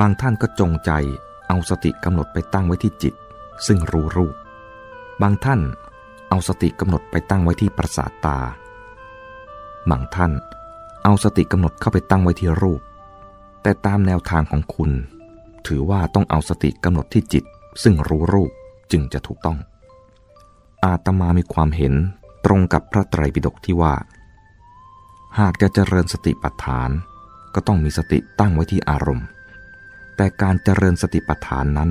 บางท่านก็จงใจเอาสติกำหนดไปตั้งไว้ที่จิต ซึ่งรู้รูป บางท่านเอาสติกำหนดไปตั้งไว้ที่ประสาทตา บางท่านเอาสติกำหนดเข้าไปตั้งไว้ที่รูป แต่ตามแนวทางของคุณ ถือว่าต้องเอาสติกำหนดที่จิต ซึ่งรู้รูปจึงจะถูกต้อง อาตมามีความเห็นตรงกับพระไตรปิฎกที่ว่า หากจะเจริญสติปัฏฐาน ก็ต้องมีสติตั้งไว้ที่อารมณ์ แต่การเจริญสติปัฏฐานนั้น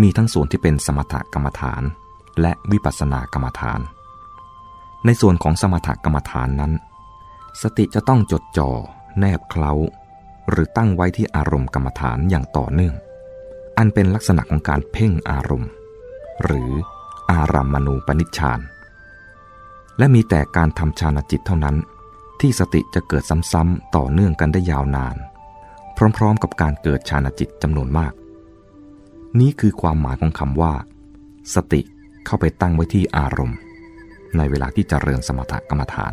มีทั้งส่วนที่เป็นสมถกรรมฐาน และวิปัสสนากรรมฐาน ในส่วนของสมถกรรมฐานนั้น สติจะต้องจดจ่อแนบเคล้าหรือตั้งไว้ที่อารมณ์กรรมฐานอย่างต่อเนื่อง อันเป็นลักษณะของการเพ่งอารมณ์ หรืออารัมมณูปนิชฌานและมีแต่การทำฌานจิตเท่านั้น ที่สติจะเกิดซ้ำๆต่อเนื่องกันได้ยาวนาน พร้อมๆ กับการเกิดฌานจิตจำนวนมาก นี้คือความหมายของคำว่า สติเข้าไปตั้งไว้ที่อารมณ์ ในเวลาที่เจริญสมถกรรมฐาน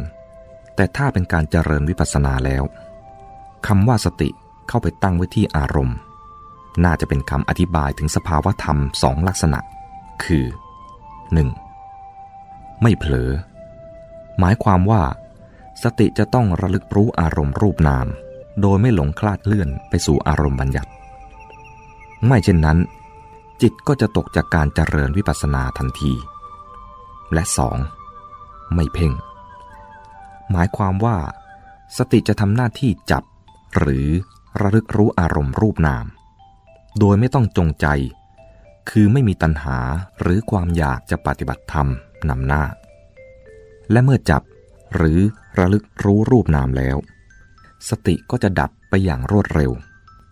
แต่ถ้าเป็นการเจริญวิปัสสนาแล้วคำว่าสติเข้าไปตั้งไว้ที่อารมณ์ น่าจะเป็นคำอธิบายถึงสภาวธรรมสองลักษณะ คือ 1. ไม่เผลอ หมายความว่า สติจะต้องระลึกรู้อารมณ์รูปนาม โดยไม่หลงคลาดเลื่อนไปสู่อารมณ์บัญญัติ ไม่เช่นนั้น จิตก็จะตกจากการเจริญวิปัสสนาทันที และสองไม่เพ่ง หมายความว่า สติจะทำหน้าที่จับ หรือระลึกรู้อารมณ์รูปนาม โดยไม่ต้องจงใจ คือไม่มีตัณหาหรือความอยากจะปฏิบัติธรรมนำหน้า และเมื่อจับหรือระลึกรู้รูปนามแล้ว สติก็จะดับไปอย่างรวดเร็ว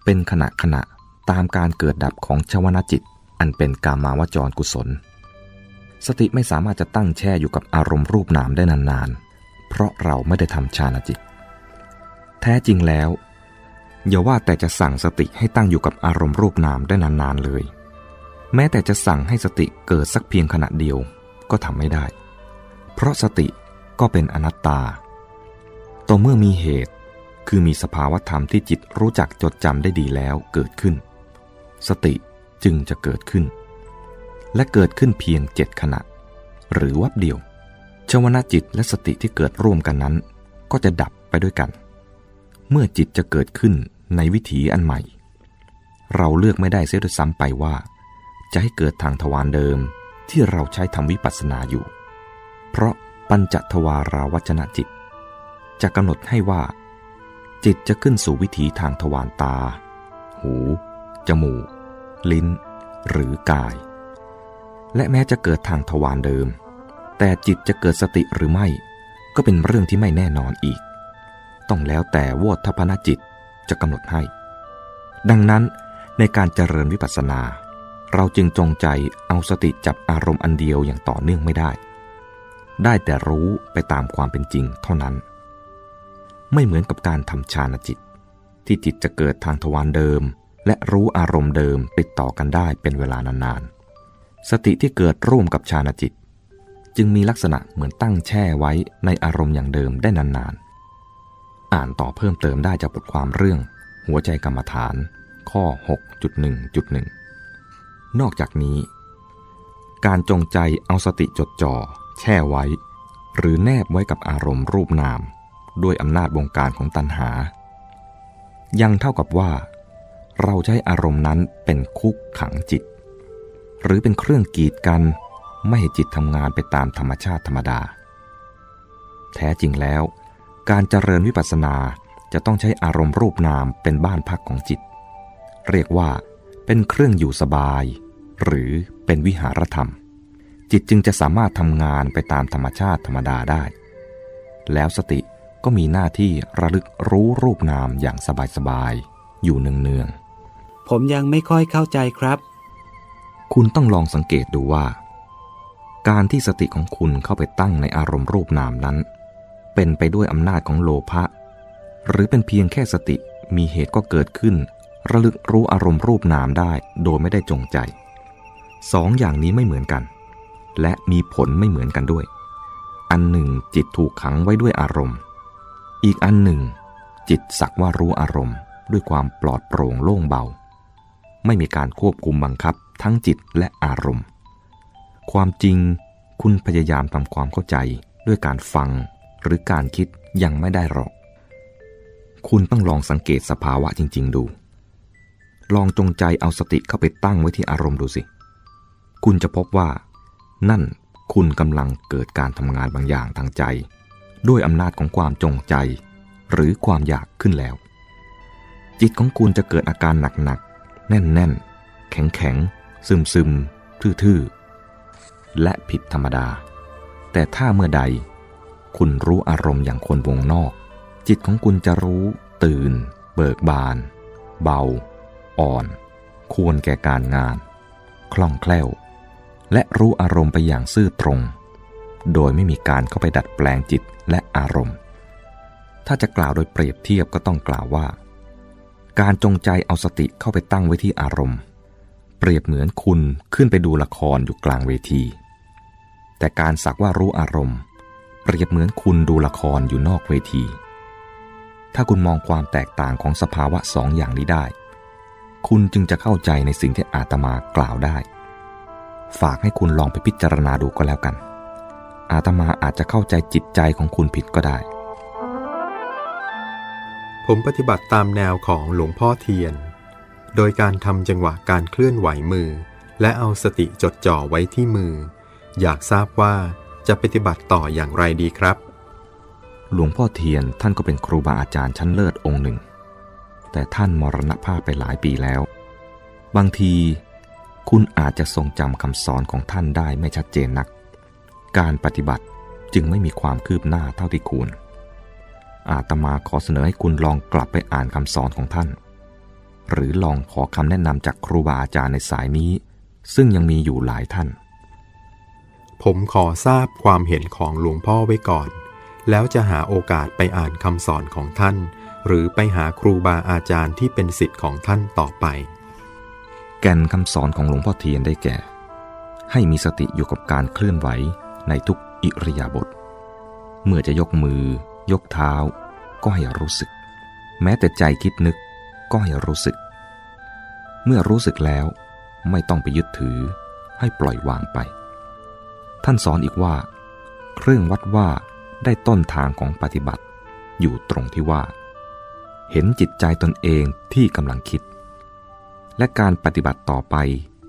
เป็นขณะขณะตามการเกิดดับของชวนาจิต อันเป็นกามาวจรกุศล สติไม่สามารถจะตั้งแช่อยู่กับอารมณ์รูปนามได้นานๆ เพราะเราไม่ได้ทำฌานจิต แท้จริงแล้ว อย่าว่าแต่จะสั่งสติให้ตั้งอยู่กับอารมณ์รูปนามได้นานๆเลย แม้แต่จะสั่งให้สติเกิดสักเพียงขณะเดียวก็ทำไม่ได้ เพราะสติก็เป็นอนัตตา ต่อเมื่อมีเหตุคือมีสภาวธรรมที่จิตรู้จักจดจำได้ดีแล้วเกิดขึ้น สติจึงจะเกิดขึ้น และเกิดขึ้นเพียงเจ็ดขณะ หรือวับเดียวชวนาจิตและสติที่เกิดร่วมกันนั้น ก็จะดับไปด้วยกัน เมื่อจิตจะเกิดขึ้นในวิถีอันใหม่ เราเลือกไม่ได้เสียด้วยซ้ำไปว่า จะให้เกิดทางทวารเดิมที่เราใช้ทำวิปัสสนาอยู่ เพราะปัญจทวาราวัจนะจิต จะกำหนดให้ว่า จิตจะขึ้นสู่วิถีทางทวารตา หู จมูก ลิ้น หรือกาย และแม้จะเกิดทางทวารเดิม แต่จิตจะเกิดสติหรือไม่ ก็เป็นเรื่องที่ไม่แน่นอนอีก ต้องแล้วแต่วทพนจิตจะกำหนดให้ ดังนั้นในการเจริญวิปัสสนา เราจึงจงใจเอาสติจับอารมณ์อันเดียวอย่างต่อเนื่องไม่ได้ ได้แต่รู้ไปตามความเป็นจริงเท่านั้น ไม่เหมือนกับการทำฌานจิต ที่จิตจะเกิดทางทวารเดิม และรู้อารมณ์เดิมติดต่อกันได้เป็นเวลานานๆ สติที่เกิดร่วมกับฌานจิต จึงมีลักษณะเหมือนตั้งแช่ไว้ในอารมณ์อย่างเดิมได้นานๆ อ่านต่อเพิ่มเติมได้จากบทความเรื่อง หัวใจกรรมฐาน ข้อ 6.1.1 นอกจากนี้ การจงใจเอาสติจดจ่อ แช่ไว้ หรือแนบไว้กับอารมณ์รูปนาม ด้วยอำนาจวงการของตัณหา ยังเท่ากับว่า เราใช้อารมณ์นั้นเป็นคุกขังจิต หรือเป็นเครื่องกีดกันไม่ให้จิตทำงานไปตามธรรมชาติธรรมดา แท้จริงแล้ว การเจริญวิปัสสนาจะต้องใช้อารมณ์รูปนามเป็นบ้านพักของจิต เรียกว่า เป็นเครื่องอยู่สบาย หรือเป็นวิหารธรรม จิตจึงจะสามารถทำงานไปตามธรรมชาติธรรมดาได้ แล้วสติก็มีหน้าที่ระลึกรู้รูปนามอย่างสบายๆอยู่เนืองผมยังไม่ค่อยเข้าใจครับๆคุณต้องลองสังเกตดูว่า การที่สติของคุณเข้าไปตั้งในอารมณ์รูปนามนั้น เป็นไปด้วยอำนาจของโลภะหรือเป็นเพียงแค่สติมีเหตุก็เกิดขึ้น ระลึกรู้อารมณ์รูปนามได้โดยไม่ได้จงใจสองอย่างนี้ไม่เหมือนกัน และมีผลไม่เหมือนกันด้วย อันหนึ่งจิตถูกขังไว้ด้วยอารมณ์ อีกอันหนึ่ง จิตสักว่ารู้อารมณ์ ด้วยความปลอดโปร่งโล่งเบา ไม่มีการควบคุมบังคับทั้งจิตและอารมณ์ ความจริงคุณพยายามทำความเข้าใจด้วยการฟัง หรือการคิดยังไม่ได้หรอก คุณต้องลองสังเกตสภาวะจริง ๆ ดู ลองจงใจเอาสติเข้าไปตั้งไว้ที่อารมณ์ดูสิ คุณจะพบว่า นั่นคุณกำลังเกิดการทำงานบางอย่างทางใจ ด้วยอำนาจของความจงใจ หรือความอยากขึ้นแล้ว จิตของคุณจะเกิดอาการหนักๆ แน่นๆ แข็งๆ ซึมๆ ทื่อๆ และผิดธรรมดา แต่ถ้าเมื่อใด คุณรู้อารมณ์อย่างคนวงนอก จิตของคุณจะรู้ ตื่น เบิกบาน เบา อ่อน ควรแก่การงาน คล่องแคล่ว และรู้อารมณ์ไปอย่างซื่อตรง โดยไม่มีการเข้าไปดัดแปลงจิตและอารมณ์ ถ้าจะกล่าวโดยเปรียบเทียบก็ต้องกล่าวว่า การจงใจเอาสติเข้าไปตั้งไว้ที่อารมณ์ เปรียบเหมือนคุณขึ้นไปดูละครอยู่กลางเวที แต่การสักว่ารู้อารมณ์ เปรียบเหมือนคุณดูละครอยู่นอกเวที ถ้าคุณมองความแตกต่างของสภาวะสองอย่างนี้ได้ คุณจึงจะเข้าใจในสิ่งที่อาตมากล่าวได้ ฝากให้คุณลองไปพิจารณาดูก็แล้วกัน อาตมาอาจจะเข้าใจจิตใจของคุณผิดก็ได้ ผมปฏิบัติตามแนวของหลวงพ่อเทียน โดยการทำจังหวะการเคลื่อนไหวมือ และเอาสติจดจ่อไว้ที่มือ อยากทราบว่า จะปฏิบัติต่ออย่างไรดีครับ หลวงพ่อเทียนท่านก็เป็นครูบาอาจารย์ชั้นเลิศองค์หนึ่ง แต่ท่านมรณภาพไปหลายปีแล้ว บางทีคุณอาจจะทรงจำคำสอนของท่านได้ไม่ชัดเจนนัก การปฏิบัติจึงไม่มีความคืบหน้าเท่าที่ควร อาตมาขอเสนอให้คุณลองกลับไปอ่านคำสอนของท่าน หรือลองขอคำแนะนำจากครูบาอาจารย์ในสายนี้ ซึ่งยังมีอยู่หลายท่าน ผมขอทราบความเห็นของหลวงพ่อไว้ก่อน แล้วจะหาโอกาสไปอ่านคำสอนของท่าน หรือไปหาครูบาอาจารย์ที่เป็นสิทธิ์ของท่านต่อไป แก่นคำสอนของหลวงพ่อเทียนได้แก่ ให้มีสติอยู่กับการเคลื่อนไหวในทุกอิริยาบถเมื่อจะยกมือ ยกเท้า ก็ให้รู้สึก แม้แต่ใจคิดนึกก็ให้รู้สึก เมื่อรู้สึกแล้ว ไม่ต้องไปยึดถือ ให้ปล่อยวางไป ท่านสอนอีกว่า เครื่องวัดว่าได้ต้นทางของปฏิบัติ อยู่ตรงที่ว่า เห็นจิตใจตนเองที่กำลังคิด และการปฏิบัติต่อไป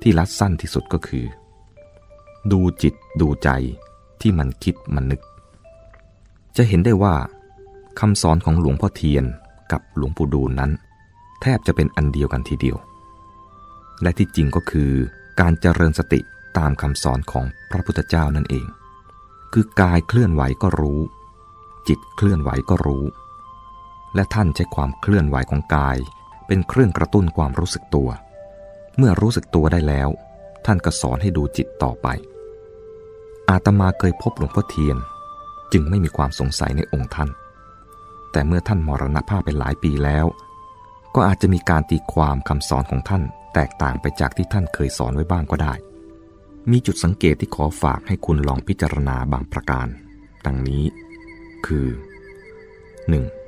ที่รัดสั้นที่สุดก็คือ ดูจิตดูใจที่มันคิดมันนึก จะเห็นได้ว่าคำสอนของหลวงพ่อเทียนกับหลวงปู่ดูลนั้น แทบจะเป็นอันเดียวกันทีเดียว และที่จริงก็คือการเจริญสติ ตามคำสอนของพระพุทธเจ้านั่นเอง คือกายเคลื่อนไหวก็รู้ จิตเคลื่อนไหวก็รู้ และท่านใช้ความเคลื่อนไหวของกาย เป็นเครื่องกระตุ้นความรู้สึกตัว เมื่อรู้สึกตัวได้แล้ว ท่านก็สอนให้ดูจิตต่อไป อาตมาเคยพบหลวงพ่อเทียน จึงไม่มีความสงสัยในองค์ท่าน แต่เมื่อท่านมรณภาพไปหลายปีแล้ว ก็อาจจะมีการตีความคำสอนของท่านแตกต่างไปจากที่ท่านเคยสอนไว้บ้างก็ได้ มีจุดสังเกตที่ขอฝากให้คุณลองพิจารณาบางประการ ดังนี้ คือ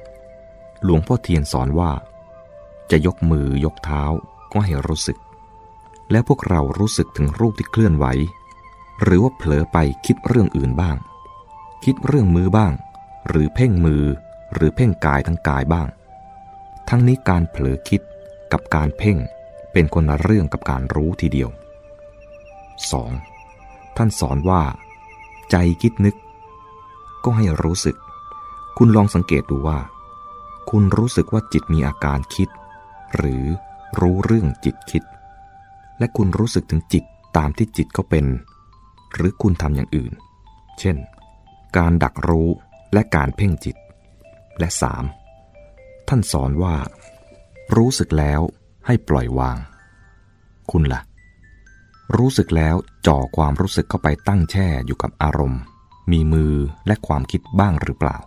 1. หลวงพ่อเทียนสอนว่า จะยกมือยกเท้าก็ให้รู้สึก แล้วพวกเรารู้สึกถึงรูปที่เคลื่อนไหว หรือว่าเผลอไปคิดเรื่องอื่นบ้าง คิดเรื่องมือบ้าง หรือเพ่งมือ หรือเพ่งกายทั้งกายบ้าง ทั้งนี้การเผลอคิดกับการเพ่งเป็นคนละเรื่องกับการรู้ทีเดียว 2. ท่านสอนว่า ใจคิดนึก ก็ให้รู้สึก คุณลองสังเกตดูว่า คุณรู้สึกว่าจิตมีอาการคิด หรือรู้เรื่องจิตคิด และคุณรู้สึกถึงจิตตามที่จิตเขาเป็น หรือคุณทำอย่างอื่น เช่น การดักรู้และการเพ่งจิต และ 3. ท่านสอนว่า รู้สึกแล้วให้ปล่อยวาง คุณละ่ะ รู้สึกแล้วจ่อความรู้สึกเข้าไปตั้งแช่อยู่กับอารมณ์ มีมือและความคิดบ้างหรือเปล่า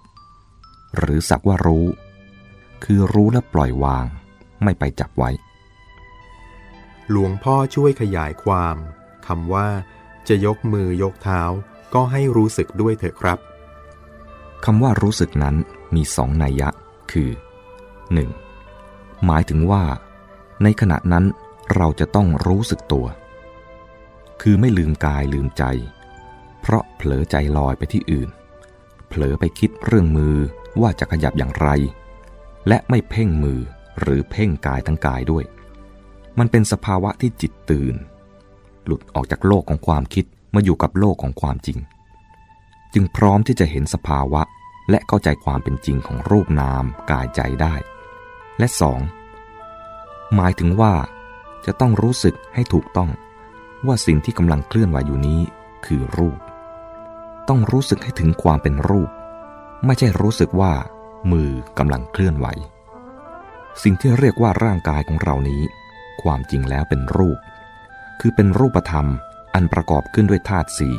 หรือสักว่ารู้ คือรู้และปล่อยวาง ไม่ไปจับไว้ หลวงพ่อช่วยขยายความคำว่า จะยกมือยกเท้าก็ให้รู้สึกด้วยเถอะครับคำว่ารู้สึกนั้นมีสองนัยยะ คือ 1. หมายถึงว่า ในขณะนั้นเราจะต้องรู้สึกตัว คือไม่ลืมกายลืมใจ เพราะเผลอใจลอยไปที่อื่น เผลอไปคิดเรื่องมือว่าจะขยับอย่างไร และไม่เพ่งมือหรือเพ่งกายทั้งกายด้วย มันเป็นสภาวะที่จิตตื่น หลุดออกจากโลกของความคิดมาอยู่กับโลกของความจริง จึงพร้อมที่จะเห็นสภาวะและเข้าใจความเป็นจริงของรูปนามกายใจได้ และสองหมายถึงว่าจะต้องรู้สึกให้ถูกต้อง ว่าสิ่งที่กำลังเคลื่อนไหวอยู่นี้คือรูป ต้องรู้สึกให้ถึงความเป็นรูป ไม่ใช่รู้สึกว่า มือกำลังเคลื่อนไหว สิ่งที่เรียกว่าร่างกายของเรานี้ ความจริงแล้วเป็นรูป คือเป็นรูปธรรมอันประกอบขึ้นด้วยธาตุสี่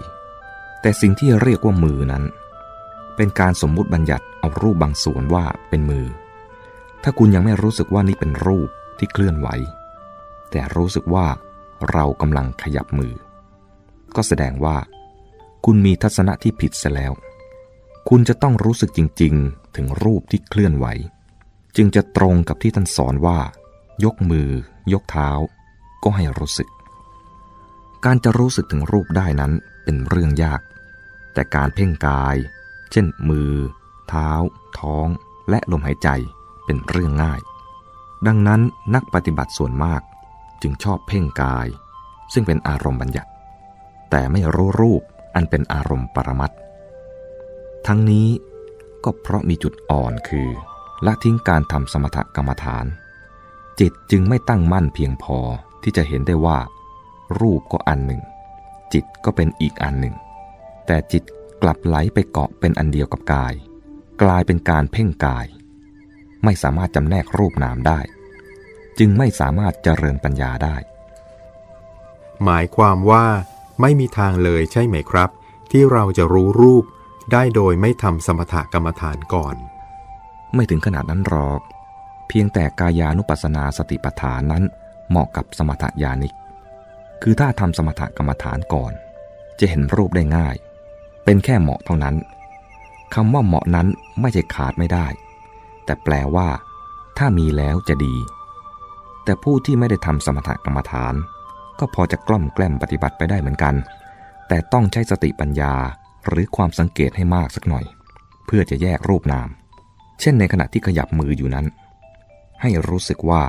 แต่สิ่งที่เรียกว่ามือนั้น เป็นการสมมุติบัญญัติเอารูปบางส่วนว่าเป็นมือ ถ้าคุณยังไม่รู้สึกว่านี่เป็นรูปที่เคลื่อนไหว แต่รู้สึกว่า เรากำลังขยับมือ ก็แสดงว่า คุณมีทัศนะที่ผิดเสียแล้ว คุณจะต้องรู้สึกจริงๆ ถึงรูปที่เคลื่อนไหว จึงจะตรงกับที่ท่านสอนว่า ยกมือ ยกเท้า ก็ให้รู้สึก การจะรู้สึกถึงรูปได้นั้นเป็นเรื่องยาก แต่การเพ่งกาย เช่น มือ เท้า ท้อง และลมหายใจเป็นเรื่องง่าย ดังนั้นนักปฏิบัติส่วนมาก จึงชอบเพ่งกาย ซึ่งเป็นอารมณ์บัญญัติ แต่ไม่รู้รูปอันเป็นอารมณ์ปรมัตทั้งนี้ก็เพราะมีจุดอ่อนคือละทิ้งการทำสมถกรรมฐาน จิตจึงไม่ตั้งมั่นเพียงพอที่จะเห็นได้ว่า รูปก็อันหนึ่ง จิตก็เป็นอีกอันหนึ่ง แต่จิตกลับไหลไปเกาะเป็นอันเดียวกับกาย กลายเป็นการเพ่งกาย ไม่สามารถจำแนกรูปนามได้ จึงไม่สามารถเจริญปัญญาได้ หมายความว่าไม่มีทางเลยใช่ไหมครับ ที่เราจะรู้รูปได้โดยไม่ทำสมถกรรมฐานก่อน ไม่ถึงขนาดนั้นหรอก เพียงแต่กายานุปัสสนาสติปัฏฐานนั้นเหมาะกับสมถญาณิก คือถ้าทำสมถกรรมฐานก่อน จะเห็นรูปได้ง่าย เป็นแค่เหมาะเท่านั้นคำว่าเหมาะนั้นไม่ใช่ขาดไม่ได้ แต่แปลว่า ถ้ามีแล้วจะดี แต่ผู้ที่ไม่ได้ทำสมถกรรมฐาน ก็พอจะกล่อมแกล้มปฏิบัติไปได้เหมือนกัน แต่ต้องใช้สติปัญญาหรือความสังเกตให้มากสักหน่อย เพื่อจะแยกรูปนาม เช่นในขณะที่ขยับมืออยู่นั้น ให้รู้สึกว่า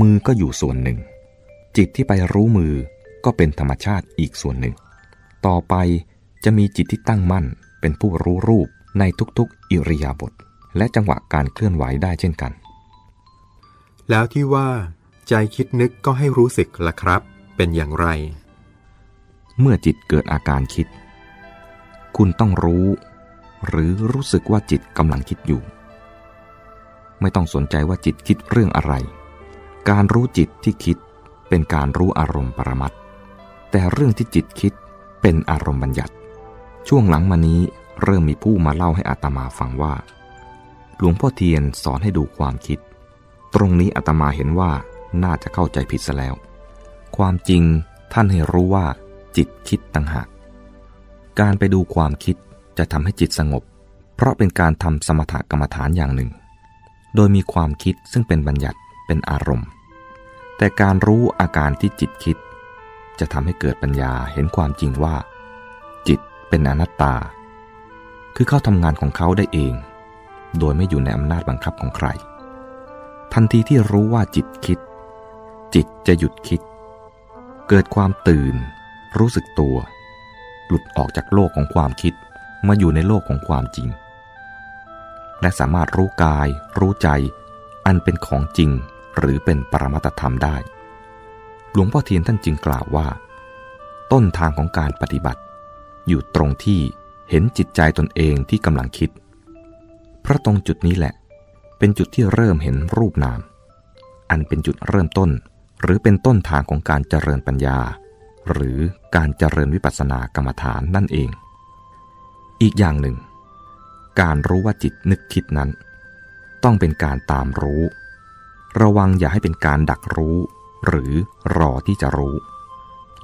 มือก็อยู่ส่วนหนึ่ง จิตที่ไปรู้มือก็เป็นธรรมชาติอีกส่วนหนึ่ง ต่อไปจะมีจิตที่ตั้งมั่นเป็นผู้รู้รูปในทุกๆ อิริยาบถและจังหวะการเคลื่อนไหวได้เช่นกัน แล้วที่ว่า ใจคิดนึกก็ให้รู้สึกล่ะครับ เป็นอย่างไร เมื่อจิตเกิดอาการคิด คุณต้องรู้ หรือรู้สึกว่าจิตกำลังคิดอยู่ ไม่ต้องสนใจว่าจิตคิดเรื่องอะไร การรู้จิตที่คิดเป็นการรู้อารมณ์ปรมัตถ์แต่เรื่องที่จิตคิดเป็นอารมณ์บัญญัติ ช่วงหลังมานี้เริ่มมีผู้มาเล่าให้อาตมาฟังว่า หลวงพ่อเทียนสอนให้ดูความคิด ตรงนี้อาตมาเห็นว่า น่าจะเข้าใจผิดซะแล้ว ความจริงท่านให้รู้ว่า จิตคิดต่างหาก การไปดูความคิดจะทำให้จิตสงบ เพราะเป็นการทำสมถกรรมฐานอย่างหนึ่ง โดยมีความคิดซึ่งเป็นบัญญัติเป็นอารมณ์ แต่การรู้อาการที่จิตคิด จะทำให้เกิดปัญญาเห็นความจริงว่า จิตเป็นอนัตตา คือเข้าทำงานของเขาได้เอง โดยไม่อยู่ในอำนาจบังคับของใคร ทันทีที่รู้ว่าจิตคิด จิตจะหยุดคิด เกิดความตื่น รู้สึกตัว หลุดออกจากโลกของความคิดมาอยู่ในโลกของความจริง และสามารถรู้กาย รู้ใจ อันเป็นของจริงหรือเป็นปรมัตธรรมได้ หลวงพ่อเทียนท่านจึงกล่าวว่า ต้นทางของการปฏิบัติ อยู่ตรงที่เห็นจิตใจตนเองที่กำลังคิด เพราะตรงจุดนี้แหละ เป็นจุดที่เริ่มเห็นรูปนาม อันเป็นจุดเริ่มต้น หรือเป็นต้นทางของการเจริญปัญญา หรือการเจริญวิปัสสนากรรมฐานนั่นเอง อีกอย่างหนึ่ง การรู้ว่าจิตนึกคิดนั้น ต้องเป็นการตามรู้ ระวังอย่าให้เป็นการดักรู้ หรือรอที่จะรู้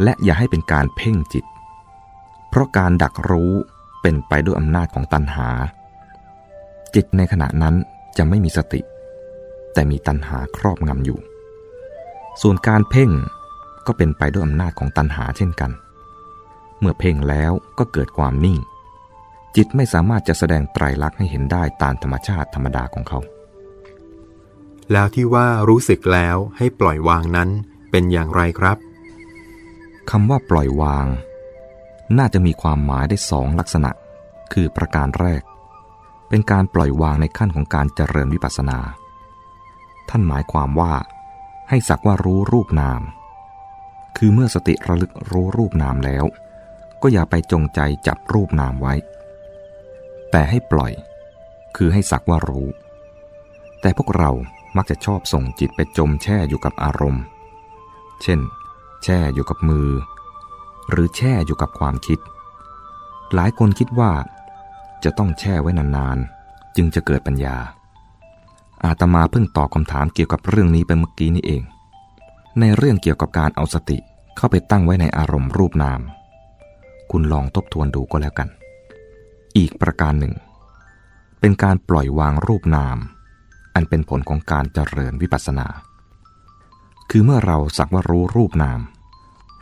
และอย่าให้เป็นการเพ่งจิต เพราะการดักรู้เป็นไปด้วยอำนาจของตัณหา จิตในขณะนั้นจะไม่มีสติ แต่มีตัณหาครอบงำอยู่ ส่วนการเพ่งก็เป็นไปด้วยอำนาจของตัณหาเช่นกัน เมื่อเพ่งแล้วก็เกิดความนิ่ง จิตไม่สามารถจะแสดงไตรลักษณ์ให้เห็นได้ตามธรรมชาติธรรมดาของเขา แล้วที่ว่ารู้สึกแล้วให้ปล่อยวางนั้นเป็นอย่างไรครับคำว่าปล่อยวาง น่าจะมีความหมายได้สองลักษณะ คือประการแรก เป็นการปล่อยวางในขั้นของการเจริญวิปัสสนา ท่านหมายความว่า ให้สักว่ารู้รูปนาม คือเมื่อสติระลึกรู้รูปนามแล้ว ก็อย่าไปจงใจจับรูปนามไว้ แต่ให้ปล่อย คือให้สักว่ารู้ แต่พวกเรามักจะชอบส่งจิตไปจมแช่อยู่กับอารมณ์ เช่น แช่อยู่กับมือ หรือแช่อยู่กับความคิด หลายคนคิดว่า จะต้องแช่ไว้นานๆ จึงจะเกิดปัญญา อาตมาเพิ่งตอบคำถามเกี่ยวกับเรื่องนี้ไปเมื่อกี้นี้เอง ในเรื่องเกี่ยวกับการเอาสติเข้าไปตั้งไว้ในอารมณ์รูปนาม คุณลองทบทวนดูก็แล้วกัน อีกประการหนึ่ง เป็นการปล่อยวางรูปนาม อันเป็นผลของการเจริญวิปัสสนา คือเมื่อเราสักว่ารู้รูปนาม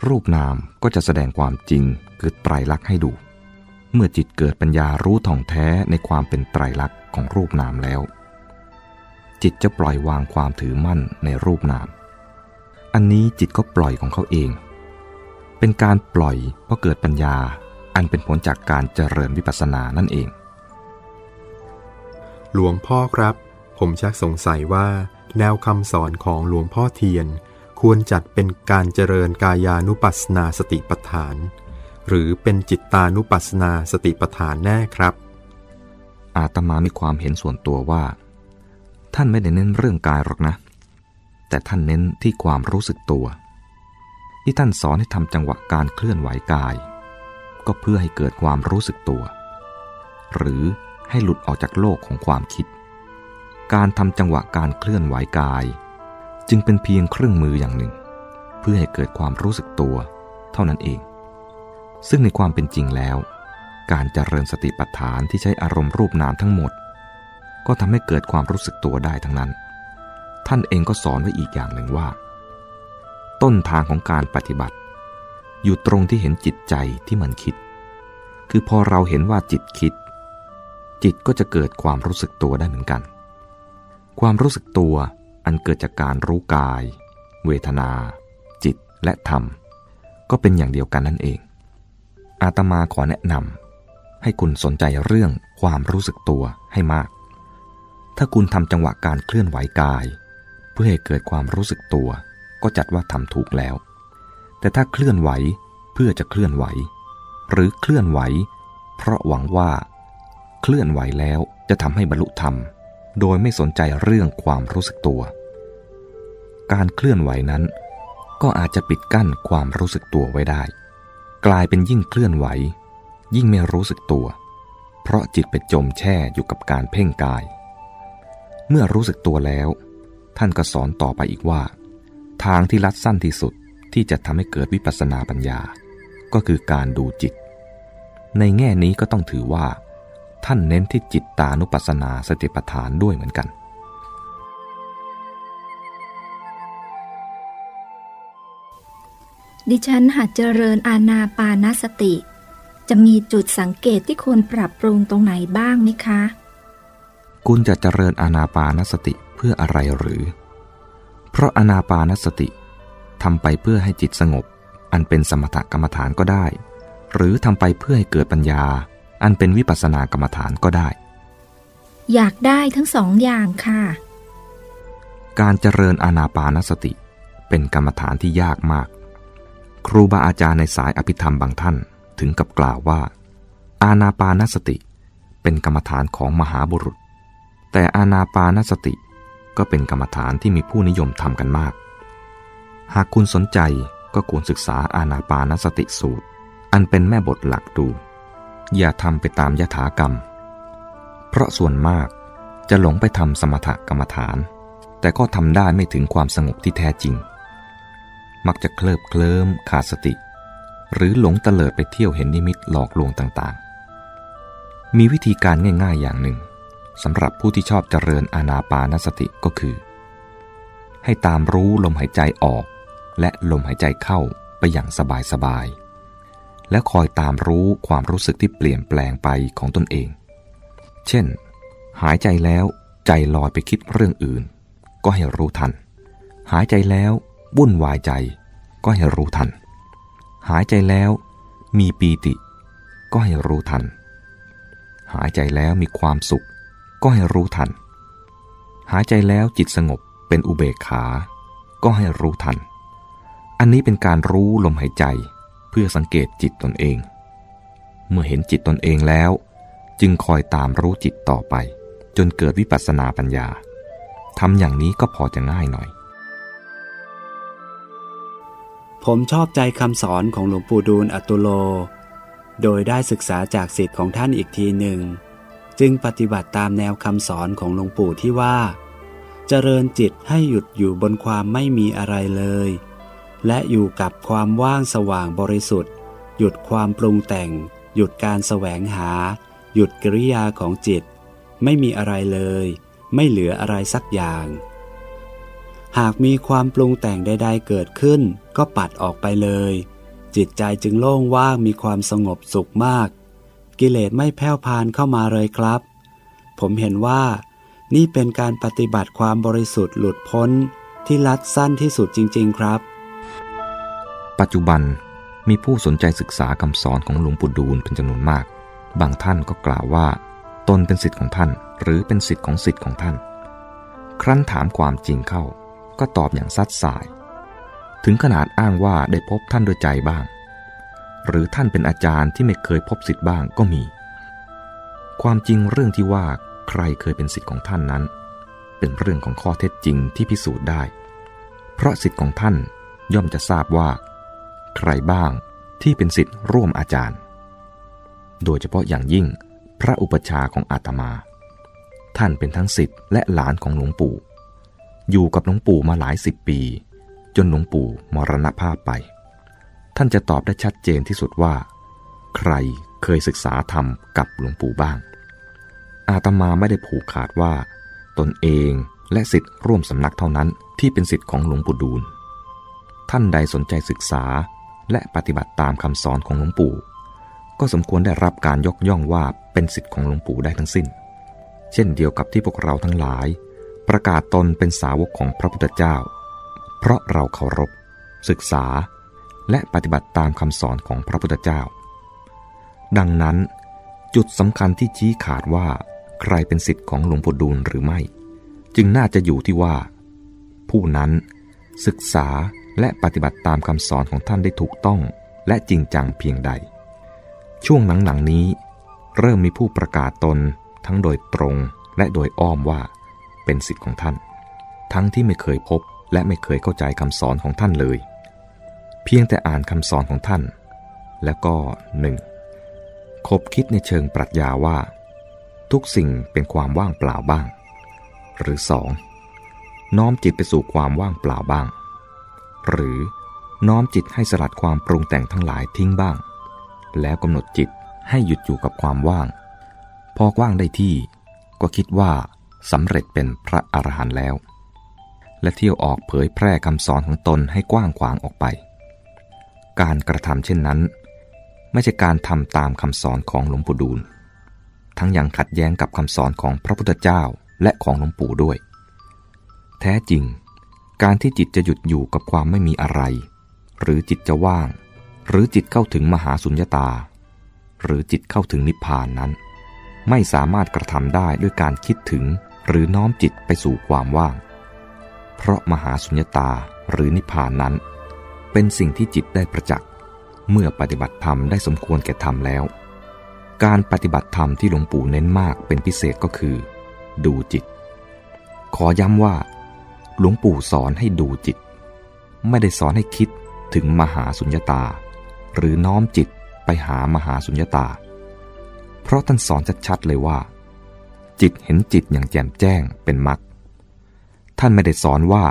รูปนามก็จะแสดงความจริงคือไตรลักษณ์ให้ดู เมื่อจิตเกิดปัญญารู้ท่องแท้ในความเป็นไตรลักษณ์ของรูปนามแล้ว จิตจะปล่อยวางความถือมั่นในรูปนาม อันนี้จิตก็ปล่อยของเขาเอง เป็นการปล่อยเพราะเกิดปัญญา อันเป็นผลจากการเจริญวิปัสสนานั่นเอง หลวงพ่อครับ ผมชักสงสัยว่า แนวคำสอนของหลวงพ่อเทียน ควรจัดเป็นการเจริญกายานุปัสสนาสติปัฏฐาน หรือเป็นจิตตานุปัสสนาสติปัฏฐานแน่ครับ อาตมามีความเห็นส่วนตัวว่า ท่านไม่ได้เน้นเรื่องกายหรอกนะ แต่ท่านเน้นที่ความรู้สึกตัว ที่ท่านสอนให้ทำจังหวะการเคลื่อนไหวกาย ก็เพื่อให้เกิดความรู้สึกตัว หรือให้หลุดออกจากโลกของความคิด การทำจังหวะการเคลื่อนไหวกาย จึงเป็นเพียงเครื่องมืออย่างหนึ่ง เพื่อให้เกิดความรู้สึกตัว เท่านั้นเอง ซึ่งในความเป็นจริงแล้ว การเจริญสติปัฏฐานที่ใช้อารมณ์รูปนามทั้งหมด ก็ทำให้เกิดความรู้สึกตัวได้ทั้งนั้น ท่านเองก็สอนไว้อีกอย่างหนึ่งว่า ต้นทางของการปฏิบัติ อยู่ตรงที่เห็นจิตใจที่มันคิด คือพอเราเห็นว่าจิตคิด จิตก็จะเกิดความรู้สึกตัวได้เหมือนกัน ความรู้สึกตัวอันเกิดจากการรู้กาย เวทนา จิตและธรรม ก็เป็นอย่างเดียวกันนั่นเอง อาตมาขอแนะนำให้คุณสนใจเรื่องความรู้สึกตัวให้มาก ถ้าคุณทำจังหวะการเคลื่อนไหวกาย เพื่อให้เกิดความรู้สึกตัว ก็จัดว่าทำถูกแล้ว แต่ถ้าเคลื่อนไหวเพื่อจะเคลื่อนไหว หรือเคลื่อนไหว เพราะหวังว่า เคลื่อนไหวแล้วจะทำให้บรรลุธรรม โดยไม่สนใจเรื่องความรู้สึกตัว การเคลื่อนไหวนั้น ก็อาจจะปิดกั้นความรู้สึกตัวไว้ได้ กลายเป็นยิ่งเคลื่อนไหว ยิ่งไม่รู้สึกตัว เพราะจิตไปจมแช่อยู่กับการเพ่งกาย เมื่อรู้สึกตัวแล้ว ท่านก็สอนต่อไปอีกว่า ทางที่ลัดสั้นที่สุดที่จะทำให้เกิดวิปัสสนาปัญญา ก็คือการดูจิต ในแง่นี้ก็ต้องถือว่า ท่านเน้นที่จิตตานุปัสสนาสติปัฏฐานด้วยเหมือนกัน ดิฉันหัดเจริญอาณาปานสติ จะมีจุดสังเกตที่ควรปรับปรุงตรงไหนบ้างไหมคะ คุณจะเจริญอาณาปานสติเพื่ออะไรหรือ เพราะอาณาปานสติทำไปเพื่อให้จิตสงบ อันเป็นสมถกรรมฐานก็ได้ หรือทำไปเพื่อให้เกิดปัญญา อันเป็นวิปัสสนากรรมฐานก็ได้ อยากได้ทั้งสองอย่างค่ะ การเจริญอาณาปานสติ เป็นกรรมฐานที่ยากมาก ครูบาอาจารย์ในสายอภิธรรมบางท่านถึงกับกล่าวว่า อาณาปานสติเป็นกรรมฐานของมหาบุรุษ แต่อาณาปานสติ ก็เป็นกรรมฐานที่มีผู้นิยมทำกันมาก หากคุณสนใจก็ควรศึกษาอาณาปานสติสูตร อันเป็นแม่บทหลักดู อย่าทำไปตามยถากรรม เพราะส่วนมากจะหลงไปทำสมถกรรมฐาน แต่ก็ทำได้ไม่ถึงความสงบที่แท้จริง มักจะเคลิบเคลิ้มขาดสติ หรือหลงเตลิดไปเที่ยวเห็นนิมิตหลอกลวงต่างๆ มีวิธีการง่าย ๆ อย่างหนึ่ง สำหรับผู้ที่ชอบเจริญอาณาปานสติก็คือ ให้ตามรู้ลมหายใจออก และลมหายใจเข้าไปอย่างสบายๆและคอยตามรู้ความรู้สึกที่เปลี่ยนแปลงไปของตนเอง เช่น หายใจแล้วใจลอยไปคิดเรื่องอื่น ก็ให้รู้ทัน หายใจแล้ววุ่นวายใจก็ให้รู้ทัน หายใจแล้วมีปีติ ก็ให้รู้ทัน หายใจแล้วมีความสุข ก็ให้รู้ทัน หายใจแล้วจิตสงบเป็นอุเบกขา ก็ให้รู้ทัน อันนี้เป็นการรู้ลมหายใจเพื่อสังเกตจิตตนเอง เมื่อเห็นจิตตนเองแล้ว จึงคอยตามรู้จิตต่อไป จนเกิดวิปัสสนาปัญญาทำอย่างนี้ก็พอจะง่ายหน่อย ผมชอบใจคำสอนของหลวงปู่ดูลย์อตุโล โดยได้ศึกษาจากสิทธิ์ของท่านอีกทีหนึ่ง จึงปฏิบัติตามแนวคำสอนของหลวงปู่ที่ว่า เจริญจิตให้หยุดอยู่บนความไม่มีอะไรเลย และอยู่กับความว่างสว่างบริสุทธิ์ หยุดความปรุงแต่ง หยุดการแสวงหา หยุดกิริยาของจิต ไม่มีอะไรเลย ไม่เหลืออะไรสักอย่าง หากมีความปรุงแต่งใดๆเกิดขึ้น ก็ปัดออกไปเลย จิตใจจึงโล่งว่างมีความสงบสุขมาก กิเลสไม่แผ่วพานเข้ามาเลยครับ ผมเห็นว่านี่เป็นการปฏิบัติความบริสุทธิ์หลุดพ้นที่ลัดสั้นที่สุดจริง ๆ ครับ ปัจจุบันมีผู้สนใจศึกษาคำสอนของหลวงปู่ดูลเป็นจำนวนมาก บางท่านก็กล่าวว่า ตนเป็นสิทธิ์ของท่าน หรือเป็นสิทธิ์ของสิทธิ์ของท่าน ครั้นถามความจริงเข้า ก็ตอบอย่างซัดสาย ถึงขนาดอ้างว่าได้พบท่านโดยใจบ้าง หรือท่านเป็นอาจารย์ที่ไม่เคยพบสิทธิ์บ้างก็มี ความจริงเรื่องที่ว่าใครเคยเป็นสิทธิ์ของท่านนั้น เป็นเรื่องของข้อเท็จจริงที่พิสูจน์ได้ เพราะสิทธิ์ของท่านย่อมจะทราบว่า ใครบ้างที่เป็นสิทธิ์ร่วมอาจารย์ โดยเฉพาะอย่างยิ่งพระอุปชาของอาตมา ท่านเป็นทั้งสิทธิ์และหลานของหลวงปู่ อยู่กับหลวงปู่มาหลายสิบปี จนหลวงปู่มรณภาพไป ท่านจะตอบได้ชัดเจนที่สุดว่า ใครเคยศึกษาธรรมกับหลวงปู่บ้าง อาตมาไม่ได้ผูกขาดว่า ตนเองและสิทธิ์ร่วมสำนักเท่านั้นที่เป็นสิทธิ์ของหลวงปู่ดูล ท่านใดสนใจศึกษาและปฏิบัติตามคำสอนของหลวงปู่ ก็สมควรได้รับการยกย่องว่าเป็นสิทธิ์ของหลวงปู่ได้ทั้งสิ้น เช่นเดียวกับที่พวกเราทั้งหลาย ประกาศตนเป็นสาวกของพระพุทธเจ้า เพราะเราเคารพศึกษา และปฏิบัติตามคำสอนของพระพุทธเจ้า ดังนั้น จุดสำคัญที่ชี้ขาดว่า ใครเป็นสิทธิ์ของหลวงปู่ดูลหรือไม่ จึงน่าจะอยู่ที่ว่า ผู้นั้นศึกษาและปฏิบัติตามคำสอนของท่านได้ถูกต้องและจริงจังเพียงใด ช่วงหลังๆนี้ เริ่มมีผู้ประกาศตนทั้งโดยตรงและโดยอ้อมว่าเป็นสิทธิ์ของท่าน ทั้งที่ไม่เคยพบและไม่เคยเข้าใจคำสอนของท่านเลย เพียงแต่อ่านคำสอนของท่าน แล้วก็หนึ่งคบคิดในเชิงปรัชญาว่า ทุกสิ่งเป็นความว่างเปล่าบ้าง หรือสองน้อมจิตไปสู่ความว่างเปล่าบ้าง หรือน้อมจิตให้สลัดความปรุงแต่งทั้งหลายทิ้งบ้าง แล้วกำหนดจิตให้หยุดอยู่กับความว่าง พอว่างได้ที่ ก็คิดว่าสำเร็จเป็นพระอรหันต์แล้ว และเที่ยวออกเผยแพร่คำสอนของตนให้กว้างขวางออกไป การกระทำเช่นนั้น ไม่ใช่การทำตามคำสอนของหลวงปู่ดูล ทั้งยังขัดแย้งกับคำสอนของพระพุทธเจ้าและของหลวงปู่ด้วย แท้จริง การที่จิตจะหยุดอยู่กับความไม่มีอะไร หรือจิตจะว่าง หรือจิตเข้าถึงมหาสุญญตา หรือจิตเข้าถึงนิพพานนั้น ไม่สามารถกระทำได้ด้วยการคิดถึงหรือน้อมจิตไปสู่ความว่าง เพราะมหาสุญญตาหรือนิพพานนั้น เป็นสิ่งที่จิตได้ประจักษ์ เมื่อปฏิบัติธรรมได้สมควรแก่ธรรมแล้ว การปฏิบัติธรรมที่หลวงปู่เน้นมากเป็นพิเศษก็คือ ดูจิต ขอย้ำว่า หลวงปู่สอนให้ดูจิต ไม่ได้สอนให้คิดถึงมหาสุญญตา หรือน้อมจิตไปหามหาสุญญตา เพราะท่านสอนชัดๆเลยว่า จิตเห็นจิตอย่างแจ่มแจ้งเป็นมรรคท่านไม่ได้สอนว่า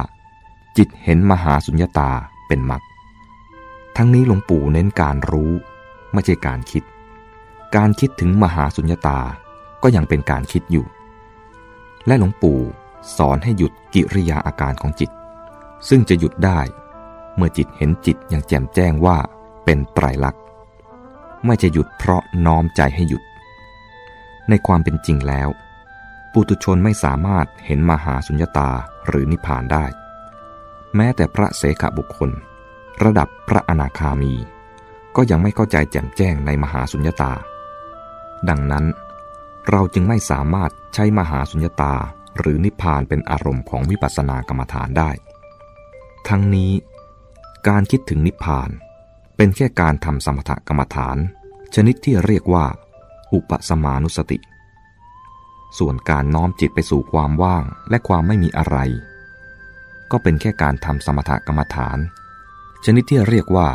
จิตเห็นมหาสุญญตาเป็นมรรค ทั้งนี้หลวงปู่เน้นการรู้ ไม่ใช่การคิด การคิดถึงมหาสุญญตาก็ยังเป็นการคิดอยู่ และหลวงปู่สอนให้หยุดกิริยาอาการของจิต ซึ่งจะหยุดได้เมื่อจิตเห็นจิตอย่างแจ่มแจ้งว่าเป็นไตรลักษณ์ไม่จะหยุดเพราะน้อมใจให้หยุด ในความเป็นจริงแล้ว ปุตุชนไม่สามารถเห็นมหาสุญญตาหรือนิพพานได้ แม้แต่พระเสขบุคคล ระดับพระอนาคามี ก็ยังไม่เข้าใจแจ่มแจ้งในมหาสุญญตา ดังนั้น เราจึงไม่สามารถใช้มหาสุญญตาหรือนิพพานเป็นอารมณ์ของวิปัสสนากรรมฐานได้ ทั้งนี้การคิดถึงนิพพานเป็นแค่การทำสมถกรรมฐาน ชนิดที่เรียกว่า อุปสมานุสติ ส่วนการน้อมจิตไปสู่ความว่างและความไม่มีอะไร ก็เป็นแค่การทำสมถกรรมฐาน ชนิดที่เรียกว่า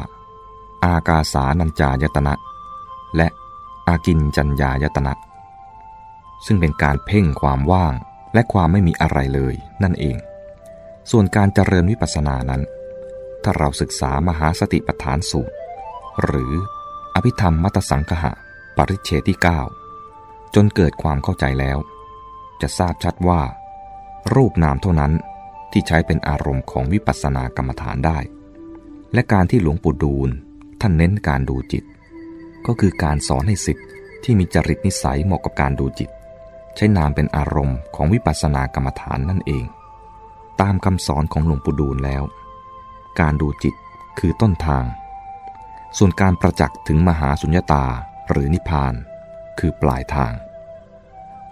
อากาสานัญจายตนะ และอากินจัญญายตนะ ซึ่งเป็นการเพ่งความว่างและความไม่มีอะไรเลยนั่นเอง ส่วนการเจริญวิปัสสนานั้น ถ้าเราศึกษามหาสติปัฏฐานสูตร หรืออภิธรรมมัตสังคหะปริเชที่ 9 จนเกิดความเข้าใจแล้ว จะทราบชัดว่า รูปนามเท่านั้นที่ใช้เป็นอารมณ์ของวิปัสสนากรรมฐานได้ และการที่หลวงปู่ดูลท่านเน้นการดูจิต ก็คือการสอนให้สิทธิ์ที่มีจริตนิสัยเหมาะกับการดูจิต ใช้นามเป็นอารมณ์ของวิปัสสนากรรมฐานนั่นเอง ตามคำสอนของหลวงปู่ดูลแล้ว การดูจิตคือต้นทาง ส่วนการประจักษ์ถึงมหาสุญญตาหรือนิพพาน คือปลายทาง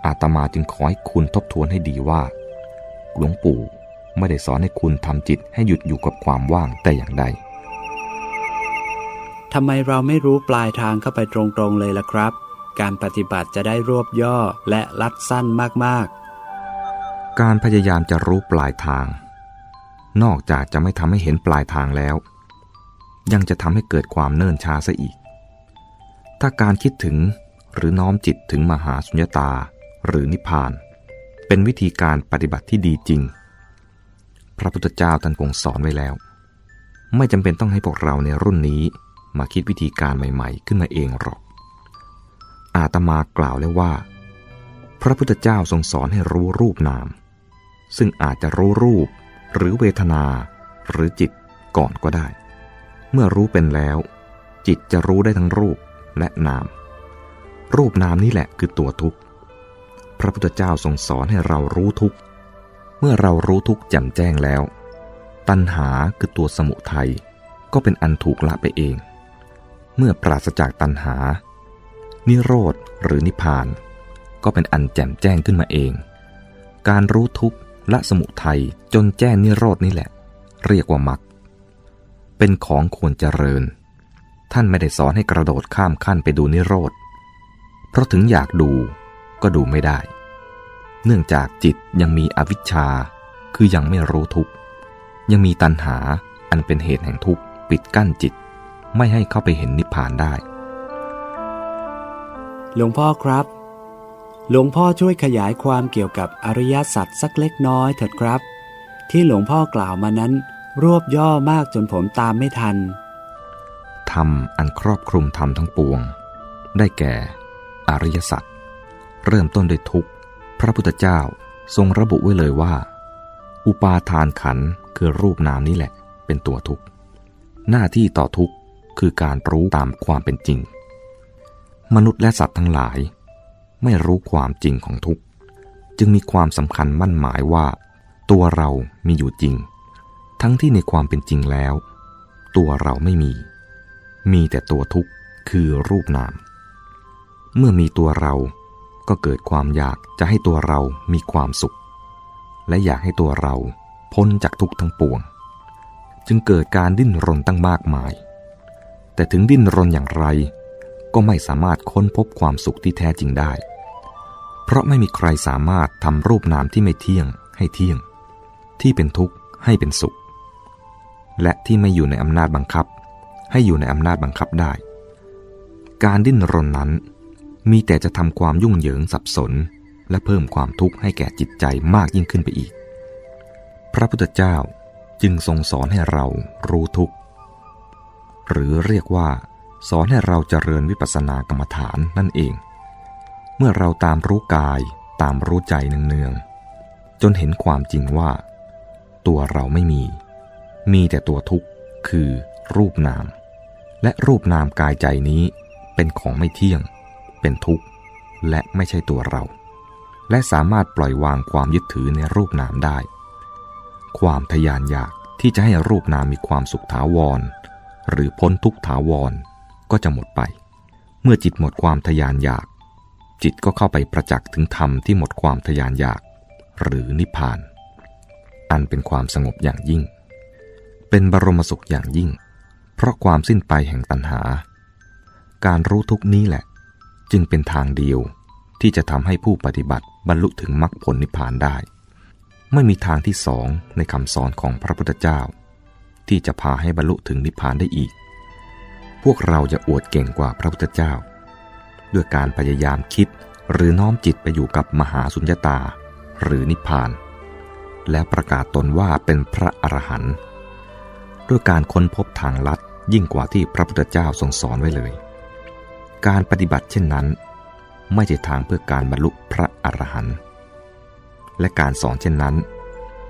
อาตมาจึงขอให้คุณทบทวนให้ดีว่า หลวงปู่ไม่ได้สอนให้คุณทำจิตให้หยุดอยู่กับความว่างแต่อย่างใด ทำไมเราไม่รู้ปลายทางเข้าไปตรงๆเลยล่ะครับ การปฏิบัติจะได้รวบย่อและลัดสั้นมากๆ การพยายามจะรู้ปลายทาง นอกจากจะไม่ทำให้เห็นปลายทางแล้ว ยังจะทำให้เกิดความเนิ่นช้าซะอีก ถ้าการคิดถึงหรือน้อมจิตถึงมหาสุญญตาหรือนิพพาน เป็นวิธีการปฏิบัติที่ดีจริง พระพุทธเจ้าท่านคงสอนไว้แล้ว ไม่จำเป็นต้องให้พวกเราในรุ่นนี้ มาคิดวิธีการใหม่ๆ ขึ้นมาเองหรอก อาตมากล่าวแล้วว่า พระพุทธเจ้าทรงสอนให้รู้รูปนาม ซึ่งอาจจะรู้รูป หรือเวทนา หรือจิตก่อนก็ได้ เมื่อรู้เป็นแล้ว จิตจะรู้ได้ทั้งรูปและนาม รูปนามนี้แหละคือตัวทุกข์ พระพุทธเจ้าทรงสอนให้เรารู้ทุกข์ เมื่อเรารู้ทุกข์แจ่มแจ้งแล้ว ตัณหาคือตัวสมุทัยก็เป็นอันถูกละไปเอง เมื่อปราศจากตัณหา นิโรธหรือนิพพาน ก็เป็นอันแจ่มแจ้งขึ้นมาเอง การรู้ทุกข์ละสมุทัยจนแจ้งนิโรดนี่แหละ เรียกว่ามรรคเป็นของควรเจริญ ท่านไม่ได้สอนให้กระโดดข้ามขั้นไปดูนิโรธ เพราะถึงอยากดูก็ดูไม่ได้ เนื่องจากจิตยังมีอวิชชา คือยังไม่รู้ทุกข์ ยังมีตัณหาอันเป็นเหตุแห่งทุกข์ปิดกั้นจิต ไม่ให้เข้าไปเห็นนิพพานได้ หลวงพ่อครับ หลวงพ่อช่วยขยายความเกี่ยวกับอริยสัจสักเล็กน้อยเถิดครับ ที่หลวงพ่อกล่าวมานั้น รวบย่อมากจนผมตามไม่ทันธรรมอันครอบคลุมธรรมทั้งปวง ได้แก่ อริยสัจเริ่มต้นด้วยทุกข์ พระพุทธเจ้าทรงระบุไว้เลยว่า อุปาทานขันคือรูปนามนี้แหละ เป็นตัวทุกข์ หน้าที่ต่อทุกข์ คือการรู้ตามความเป็นจริง มนุษย์และสัตว์ทั้งหลาย ไม่รู้ความจริงของทุกข์ จึงมีความสำคัญมั่นหมายว่า ตัวเรามีอยู่จริง ทั้งที่ในความเป็นจริงแล้ว ตัวเราไม่มี มีแต่ตัวทุกข์คือรูปนาม เมื่อมีตัวเราก็เกิดความอยากจะให้ตัวเรามีความสุข และอยากให้ตัวเราพ้นจากทุกข์ทั้งปวง จึงเกิดการดิ้นรนตั้งมากมาย แต่ถึงดิ้นรนอย่างไร ก็ไม่สามารถค้นพบความสุขที่แท้จริงได้ เพราะไม่มีใครสามารถทำรูปนามที่ไม่เที่ยงให้เที่ยง ที่เป็นทุกข์ให้เป็นสุข และที่ไม่อยู่ในอำนาจบังคับ ให้อยู่ในอำนาจบังคับได้ การดิ้นรนนั้น มีแต่จะทำความยุ่งเหยิงสับสน และเพิ่มความทุกข์ให้แก่จิตใจมากยิ่งขึ้นไปอีก พระพุทธเจ้าจึงทรงสอนให้เรารู้ทุกข์ หรือเรียกว่า สอนให้เราเจริญวิปัสสนากรรมฐานนั่นเอง เมื่อเราตามรู้กายตามรู้ใจเนืองๆจนเห็นความจริงว่า ตัวเราไม่มี มีแต่ตัวทุกข์คือรูปนาม และรูปนามกายใจนี้เป็นของไม่เที่ยง เป็นทุกข์ และไม่ใช่ตัวเรา และสามารถปล่อยวางความยึดถือในรูปนามได้ ความทยานอยากที่จะให้รูปนามมีความสุขถาวร หรือพ้นทุกถาวรก็จะหมดไป เมื่อจิตหมดความทยานอยาก จิตก็เข้าไปประจักษ์ถึงธรรมที่หมดความทยานอยาก หรือนิพพาน อันเป็นความสงบอย่างยิ่ง เป็นบรมสุขอย่างยิ่ง เพราะความสิ้นไปแห่งตัณหา การรู้ทุกนี้แหละ จึงเป็นทางเดียวที่จะทำให้ผู้ปฏิบัติบรรลุถึงมรรคผลนิพพานได้ ไม่มีทางที่สองในคำสอนของพระพุทธเจ้า ที่จะพาให้บรรลุถึงนิพพานได้อีก พวกเราจะอวดเก่งกว่าพระพุทธเจ้า ด้วยการพยายามคิดหรือน้อมจิตไปอยู่กับมหาสุญญตา หรือนิพพาน และประกาศตนว่าเป็นพระอรหันต์ด้วยการค้นพบทางลัดยิ่งกว่าที่พระพุทธเจ้าทรงสอนไว้เลย การปฏิบัติเช่นนั้น ไม่ใช่ทางเพื่อการบรรลุพระอรหันต์และการสอนเช่นนั้น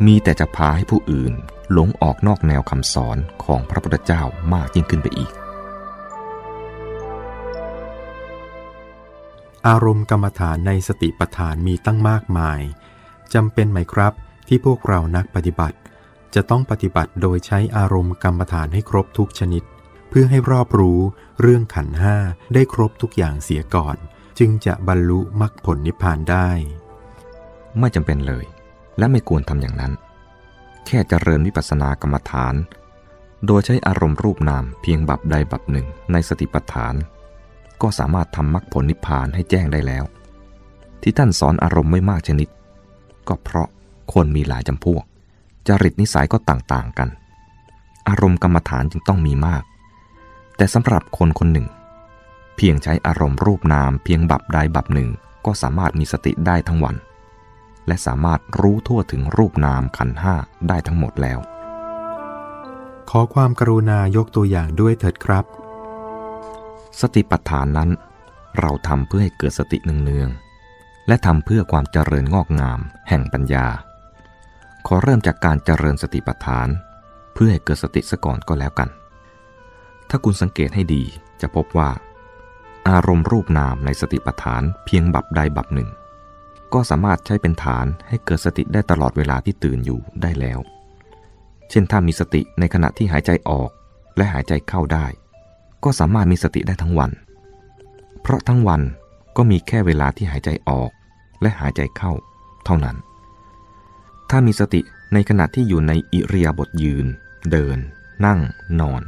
มีแต่จะพาให้ผู้อื่น หลงออกนอกแนวคำสอนของพระพุทธเจ้ามากยิ่งขึ้นไปอีก อารมณ์กรรมฐานในสติปัฏฐานมีตั้งมากมายจำเป็นไหมครับ ที่พวกเรานักปฏิบัติ จะต้องปฏิบัติโดยใช้อารมณ์กรรมฐานให้ครบทุกชนิด เพื่อให้รอบรู้เรื่องขันห้าได้ครบทุกอย่างเสียก่อน จึงจะบรรลุมรรคผลนิพพานได้ ไม่จำเป็นเลย และไม่ควรทำอย่างนั้น แค่เจริญวิปัสสนากรรมฐาน โดยใช้อารมณ์รูปนามเพียงบับใดบับหนึ่งในสติปัฏฐาน ก็สามารถทำมรรคผลนิพพานให้แจ้งได้แล้ว ที่ท่านสอนอารมณ์ไม่มากชนิด ก็เพราะคนมีหลายจำพวก จริตนิสัยก็ต่างๆกัน อารมณ์กรรมฐานจึงต้องมีมาก แต่สำหรับคนคนหนึ่ง เพียงใช้อารมณ์รูปนามเพียงบับใดบับหนึ่งก็สามารถมีสติได้ทั้งวัน และสามารถรู้ทั่วถึงรูปนามขันห้าได้ทั้งหมดแล้ว ขอความกรุณายกตัวอย่างด้วยเถิดครับ สติปัฏฐานนั้น เราทำเพื่อให้เกิดสติเนืองๆและทำเพื่อความเจริญงอกงาม แห่งปัญญา ขอเริ่มจากการเจริญสติปัฏฐาน เพื่อให้เกิดสติซะก่อนก็แล้วกัน ถ้าคุณสังเกตให้ดีจะพบว่า อารมณ์รูปนามในสติปัฏฐานเพียงบับใดบับหนึ่ง ก็สามารถใช้เป็นฐานให้เกิดสติได้ตลอดเวลาที่ตื่นอยู่ได้แล้ว เช่นถ้ามีสติในขณะที่หายใจออกและหายใจเข้าได้ ก็สามารถมีสติได้ทั้งวัน เพราะทั้งวันก็มีแค่เวลาที่หายใจออก และหายใจเข้า เท่านั้น ถ้ามีสติในขณะที่อยู่ในอิริยาบถยืน เดิน นั่ง นอน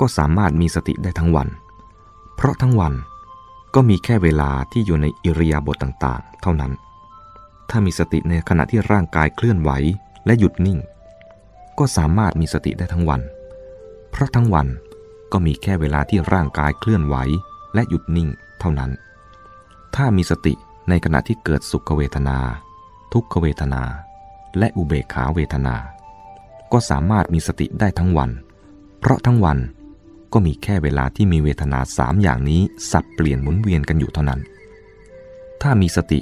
ก็สามารถมีสติได้ทั้งวัน เพราะทั้งวัน ก็มีแค่เวลาที่อยู่ในอิริยาบถต่างๆ เท่านั้น ถ้ามีสติในขณะที่ร่างกายเคลื่อนไหวและหยุดนิ่ง ก็สามารถมีสติได้ทั้งวัน เพราะทั้งวันก็มีแค่เวลาที่ร่างกายเคลื่อนไหวและหยุดนิ่งเท่านั้น ถ้ามีสติในขณะที่เกิดสุขเวทนา ทุกขเวทนา และอุเบกขาเวทนา ก็สามารถมีสติได้ทั้งวัน เพราะทั้งวัน ก็มีแค่เวลาที่มีเวทนาสามอย่างนี้สับเปลี่ยนหมุนเวียนกันอยู่เท่านั้น ถ้ามีสติ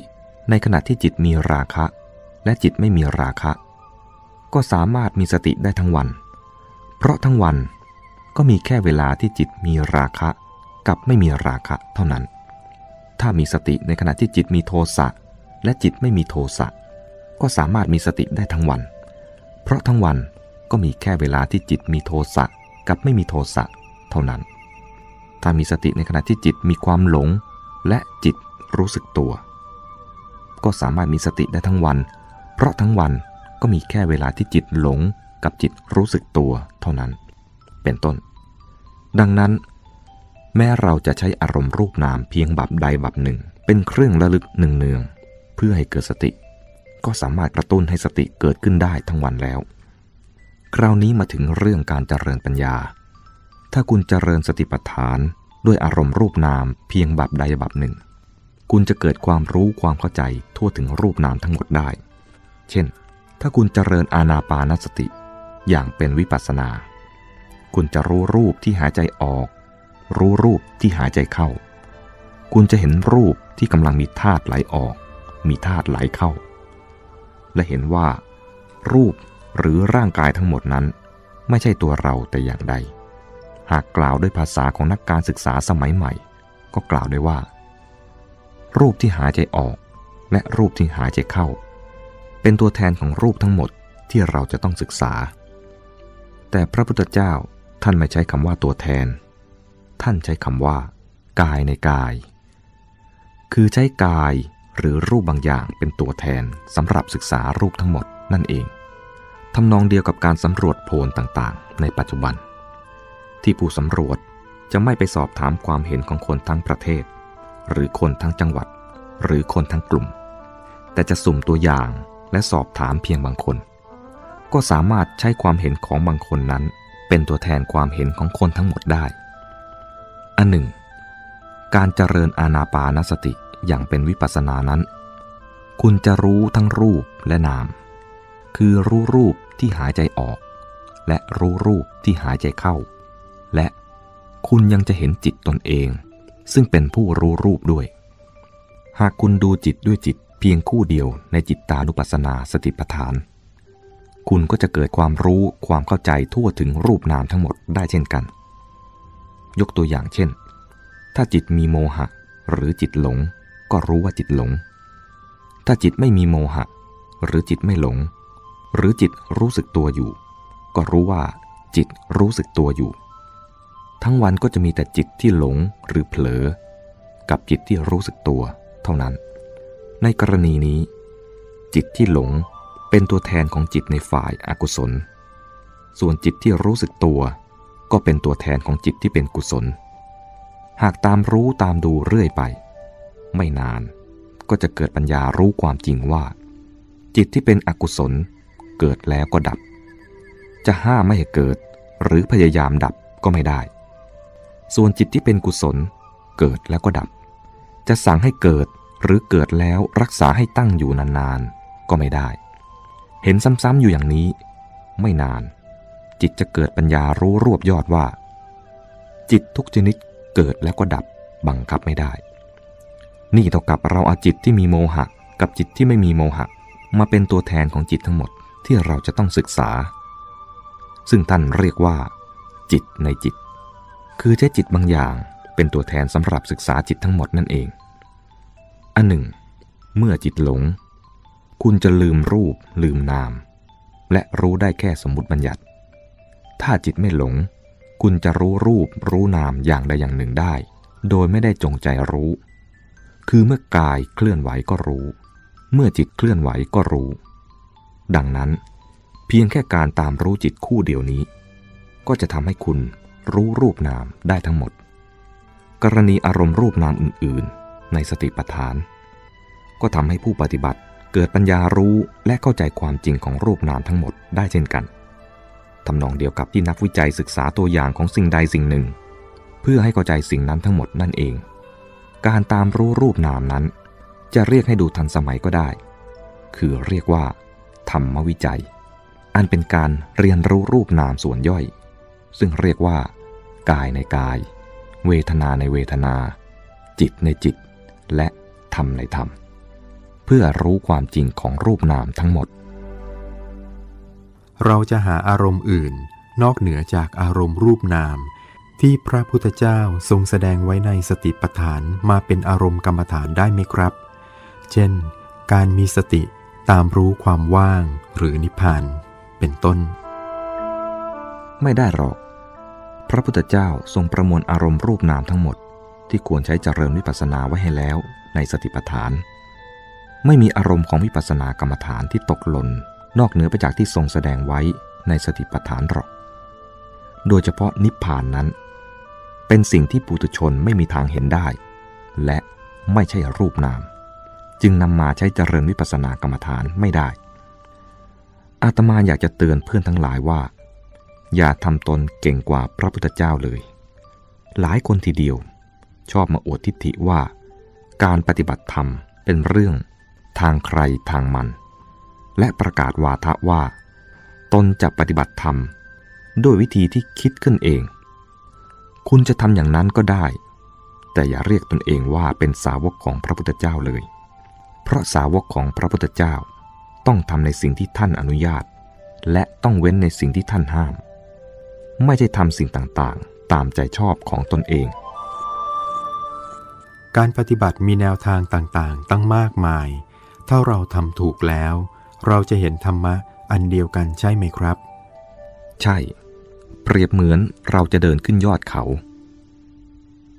ในขณะที่จิตมีราคะ และจิตไม่มีราคะ ก็สามารถมีสติได้ทั้งวัน เพราะทั้งวันก็มีแค่เวลาที่จิตมีราคะ กับไม่มีราคะเท่านั้น ถ้ามีสติในขณะที่จิตมีโทสะและจิตไม่มีโทสะก็สามารถมีสติได้ทั้งวัน เพราะทั้งวันก็มีแค่เวลาที่จิตมีโทสะกับไม่มีโทสะ เท่านั้น ถ้ามีสติในขณะที่จิตมีความหลง และจิตรู้สึกตัว ก็สามารถมีสติได้ทั้งวัน เพราะทั้งวันก็มีแค่เวลาที่จิตหลงกับจิตรู้สึกตัวเท่านั้น เป็นต้น ดังนั้น แม้เราจะใช้อารมณ์รูปนามเพียงบับใดบับหนึ่ง เป็นเครื่องระลึกหนึ่งเนือง เพื่อให้เกิดสติ ก็สามารถกระตุ้นให้สติเกิดขึ้นได้ทั้งวันแล้ว คราวนี้มาถึงเรื่องการเจริญปัญญา ถ้าคุณเจริญสติปัฏฐานด้วยอารมณ์รูปนามเพียงบับใดบับหนึ่ง คุณจะเกิดความรู้ความเข้าใจทั่วถึงรูปนามทั้งหมดได้ เช่น ถ้าคุณเจริญอาณาปานสติ อย่างเป็นวิปัสสนา คุณจะรู้รูปที่หายใจออก รู้รูปที่หายใจเข้า คุณจะเห็นรูปที่กำลังมีธาตุไหลออก มีธาตุไหลเข้า และเห็นว่า รูปหรือร่างกายทั้งหมดนั้น ไม่ใช่ตัวเราแต่อย่างใด หากกล่าวด้วยภาษาของนักการศึกษาสมัยใหม่ ก็กล่าวได้ว่า รูปที่หายใจออกและรูปที่หายใจเข้า เป็นตัวแทนของรูปทั้งหมดที่เราจะต้องศึกษา แต่พระพุทธเจ้าท่านไม่ใช้คำว่าตัวแทน ท่านใช้คำว่า กายในกาย คือใช้กายหรือรูปบางอย่างเป็นตัวแทนสำหรับศึกษารูปทั้งหมดนั่นเองทำนองเดียวกับการสำรวจโพลต่างๆ ในปัจจุบัน ที่ผู้สำรวจจะไม่ไปสอบถามความเห็นของคนทั้งประเทศ หรือคนทั้งจังหวัด หรือคนทั้งกลุ่ม แต่จะสุ่มตัวอย่างและสอบถามเพียงบางคน ก็สามารถใช้ความเห็นของบางคนนั้น เป็นตัวแทนความเห็นของคนทั้งหมดได้ อันหนึ่ง การเจริญอาณาปานสติอย่างเป็นวิปัสสนานั้น คุณจะรู้ทั้งรูปและนาม คือรู้รูปที่หายใจออก และรู้รูปที่หายใจเข้า คุณยังจะเห็นจิตตนเอง ซึ่งเป็นผู้รู้รูปด้วย หากคุณดูจิตด้วยจิตเพียงคู่เดียวในจิตตานุปัสสนาสติปัฏฐาน คุณก็จะเกิดความรู้ความเข้าใจทั่วถึงรูปนามทั้งหมดได้เช่นกัน ยกตัวอย่างเช่น ถ้าจิตมีโมหะ หรือจิตหลง ก็รู้ว่าจิตหลง ถ้าจิตไม่มีโมหะ หรือจิตไม่หลง หรือจิตรู้สึกตัวอยู่ ก็รู้ว่าจิตรู้สึกตัวอยู่ ทั้งวันก็จะมีแต่จิตที่หลงหรือเผลอ กับจิตที่รู้สึกตัวเท่านั้น ในกรณีนี้ จิตที่หลงเป็นตัวแทนของจิตในฝ่ายอากุศล ส่วนจิตที่รู้สึกตัว ก็เป็นตัวแทนของจิตที่เป็นกุศล หากตามรู้ตามดูเรื่อยไป ไม่นานก็จะเกิดปัญญารู้ความจริงว่า จิตที่เป็นอกุศลเกิดแล้วก็ดับ จะห้ามไม่ให้เกิด หรือพยายามดับก็ไม่ได้ ส่วนจิตที่เป็นกุศล เกิดแล้วก็ดับ จะสั่งให้เกิดหรือเกิดแล้วรักษาให้ตั้งอยู่นานๆ ก็ไม่ได้ เห็นซ้ำๆอยู่อย่างนี้ ไม่นาน จิตจะเกิดปัญญารู้รวบยอดว่า จิตทุกชนิดเกิดแล้วก็ดับบังคับไม่ได้ นี่เท่ากับเราเอาจิตที่มีโมหะ กับจิตที่ไม่มีโมหะ มาเป็นตัวแทนของจิตทั้งหมดที่เราจะต้องศึกษา ซึ่งท่านเรียกว่า จิตในจิต คือใช้จิตบางอย่างเป็นตัวแทนสำหรับศึกษาจิตทั้งหมดนั่นเอง อันหนึ่ง เมื่อจิตหลง คุณจะลืมรูปลืมนาม และรู้ได้แค่สมมติบัญญัติ ถ้าจิตไม่หลง คุณจะรู้รูปรู้นามอย่างใดอย่างหนึ่งได้ โดยไม่ได้จงใจรู้ คือเมื่อกายเคลื่อนไหวก็รู้ เมื่อจิตเคลื่อนไหวก็รู้ ดังนั้น เพียงแค่การตามรู้จิตคู่เดียวนี้ ก็จะทำให้คุณ รู้รูปนามได้ทั้งหมด กรณีอารมณ์รูปนามอื่น ๆ ในสติปัฏฐาน ก็ทำให้ผู้ปฏิบัติเกิดปัญญารู้และเข้าใจความจริงของรูปนามทั้งหมดได้เช่นกันทำนองเดียวกับที่นักวิจัยศึกษาตัวอย่างของสิ่งใดสิ่งหนึ่ง เพื่อให้เข้าใจสิ่งนั้นทั้งหมดนั่นเอง การตามรู้รูปนามนั้น จะเรียกให้ดูทันสมัยก็ได้ คือเรียกว่า ธรรมวิจัย อันเป็นการเรียนรู้รูปนามส่วนย่อย ซึ่งเรียกว่า กายในกาย เวทนาในเวทนา จิตในจิต และธรรมในธรรม เพื่อรู้ความจริงของรูปนามทั้งหมด เราจะหาอารมณ์อื่น นอกเหนือจากอารมณ์รูปนาม ที่พระพุทธเจ้าทรงแสดงไว้ในสติปัฏฐานมาเป็นอารมณ์กรรมฐานได้ไหมครับ เช่น การมีสติตามรู้ความว่างหรือนิพพาน เป็นต้น ไม่ได้หรอก พระพุทธเจ้าทรงประมวลอารมณ์รูปนามทั้งหมด ที่ควรใช้เจริญวิปัสสนาไว้ให้แล้วในสติปัฏฐาน ไม่มีอารมณ์ของวิปัสสนากรรมฐานที่ตกหล่นนอกเหนือไปจากที่ทรงแสดงไว้ในสติปัฏฐานหรอก โดยเฉพาะนิพพานนั้น เป็นสิ่งที่ปุถุชนไม่มีทางเห็นได้ และไม่ใช่รูปนาม จึงนำมาใช้เจริญวิปัสสนากรรมฐานไม่ได้อาตมาอยากจะเตือนเพื่อนทั้งหลายว่า อย่าทำตนเก่งกว่าพระพุทธเจ้าเลย หลายคนทีเดียว ชอบมาอวดทิฏฐิว่า การปฏิบัติธรรมเป็นเรื่องทางใครทางมัน และประกาศวาทะว่า ตนจะปฏิบัติธรรม ด้วยวิธีที่คิดขึ้นเอง คุณจะทำอย่างนั้นก็ได้ แต่อย่าเรียกตนเองว่าเป็นสาวกของพระพุทธเจ้าเลย เพราะสาวกของพระพุทธเจ้าต้องทำในสิ่งที่ท่านอนุญาต และต้องเว้นในสิ่งที่ท่านห้าม ไม่ใช่ทำสิ่งต่างๆ ตามใจชอบของตนเอง การปฏิบัติมีแนวทางต่างๆ ตั้งมากมาย ถ้าเราทำถูกแล้ว เราจะเห็นธรรมะอันเดียวกันใช่ไหมครับ ใช่ เปรียบเหมือนเราจะเดินขึ้นยอดเขา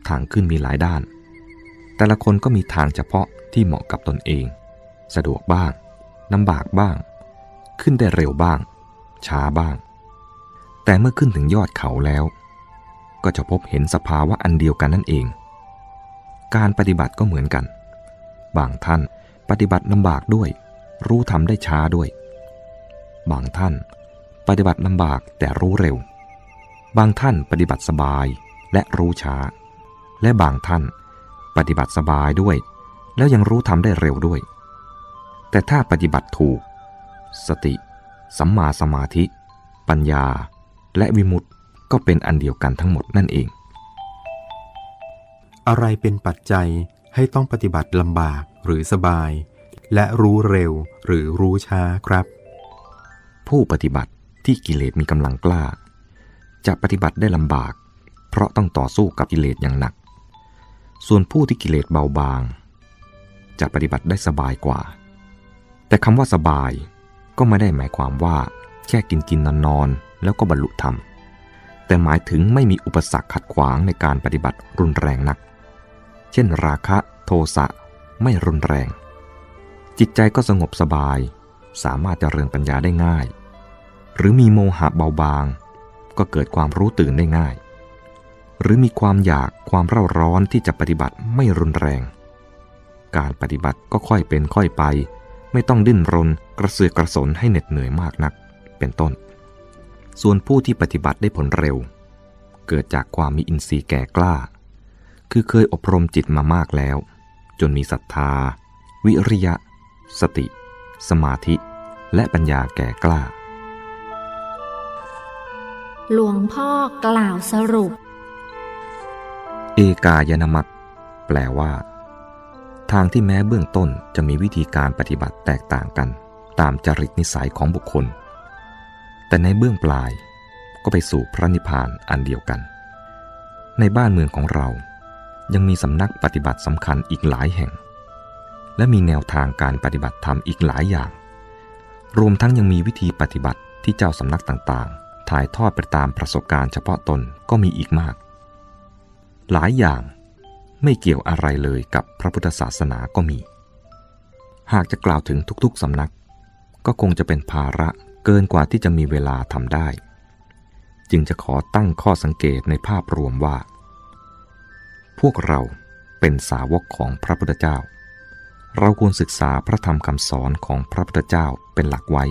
ทางขึ้นมีหลายด้าน แต่ละคนก็มีทางเฉพาะที่เหมาะกับตนเอง สะดวกบ้างลำบากบ้าง ขึ้นได้เร็วบ้าง ช้าบ้าง แต่เมื่อขึ้นถึงยอดเขาแล้ว ก็จะพบเห็นสภาวะอันเดียวกันนั่นเอง การปฏิบัติก็เหมือนกัน บางท่านปฏิบัติลำบากด้วย รู้ทำได้ช้าด้วย บางท่านปฏิบัติลำบากแต่รู้เร็ว บางท่านปฏิบัติสบายและรู้ช้า และบางท่านปฏิบัติสบายด้วย แล้วยังรู้ทำได้เร็วด้วย แต่ถ้าปฏิบัติถูก สติ สัมมาสมาธิ ปัญญา และวิมุตติก็เป็นอันเดียวกันทั้งหมดนั่นเอง อะไรเป็นปัจจัยให้ต้องปฏิบัติลำบากหรือสบาย และรู้เร็วหรือรู้ช้าครับ ผู้ปฏิบัติที่กิเลสมีกำลังกล้า จะปฏิบัติได้ลำบาก เพราะต้องต่อสู้กับกิเลสอย่างหนัก ส่วนผู้ที่กิเลสเบาบาง จะปฏิบัติได้สบายกว่า แต่คำว่าสบายก็ไม่ได้หมายความว่าแค่กินกินนอนนอน แล้วก็บรรลุธรรม แต่หมายถึงไม่มีอุปสรรคขัดขวางในการปฏิบัติรุนแรงนัก เช่นราคะโทสะไม่รุนแรง จิตใจก็สงบสบาย สามารถเจริญปัญญาได้ง่าย หรือมีโมหะเบาบาง ก็เกิดความรู้ตื่นได้ง่าย หรือมีความอยากความเร่าร้อนที่จะปฏิบัติไม่รุนแรง การปฏิบัติก็ค่อยเป็นค่อยไป ไม่ต้องดิ้นรนกระเสือกกระสนให้เหน็ดเหนื่อยมากนัก เป็นต้น ส่วนผู้ที่ปฏิบัติได้ผลเร็ว เกิดจากความมีอินทรีย์แก่กล้า คือเคยอบรมจิตมามากแล้ว จนมีศรัทธา วิริยะ สติ สมาธิ และปัญญาแก่กล้า หลวงพ่อกล่าวสรุป เอกายนามัตแปลว่า ทางที่แม้เบื้องต้นจะมีวิธีการปฏิบัติแตกต่างกัน ตามจริตนิสัยของบุคคล แต่ในเบื้องปลายก็ไปสู่พระนิพพานอันเดียวกัน ในบ้านเมืองของเรายังมีสำนักปฏิบัติสำคัญอีกหลายแห่ง และมีแนวทางการปฏิบัติธรรมอีกหลายอย่าง รวมทั้งยังมีวิธีปฏิบัติที่เจ้าสำนักต่างๆ ถ่ายทอดไปตามประสบการณ์เฉพาะตนก็มีอีกมาก หลายอย่างไม่เกี่ยวอะไรเลยกับพระพุทธศาสนาก็มี หากจะกล่าวถึงทุกๆสำนัก ก็คงจะเป็นภาระ เกินกว่าที่จะมีเวลาทำได้ จึงจะขอตั้งข้อสังเกตในภาพรวมว่า พวกเราเป็นสาวกของพระพุทธเจ้า เราควรศึกษาพระธรรมคำสอนของพระพุทธเจ้าเป็นหลักไว้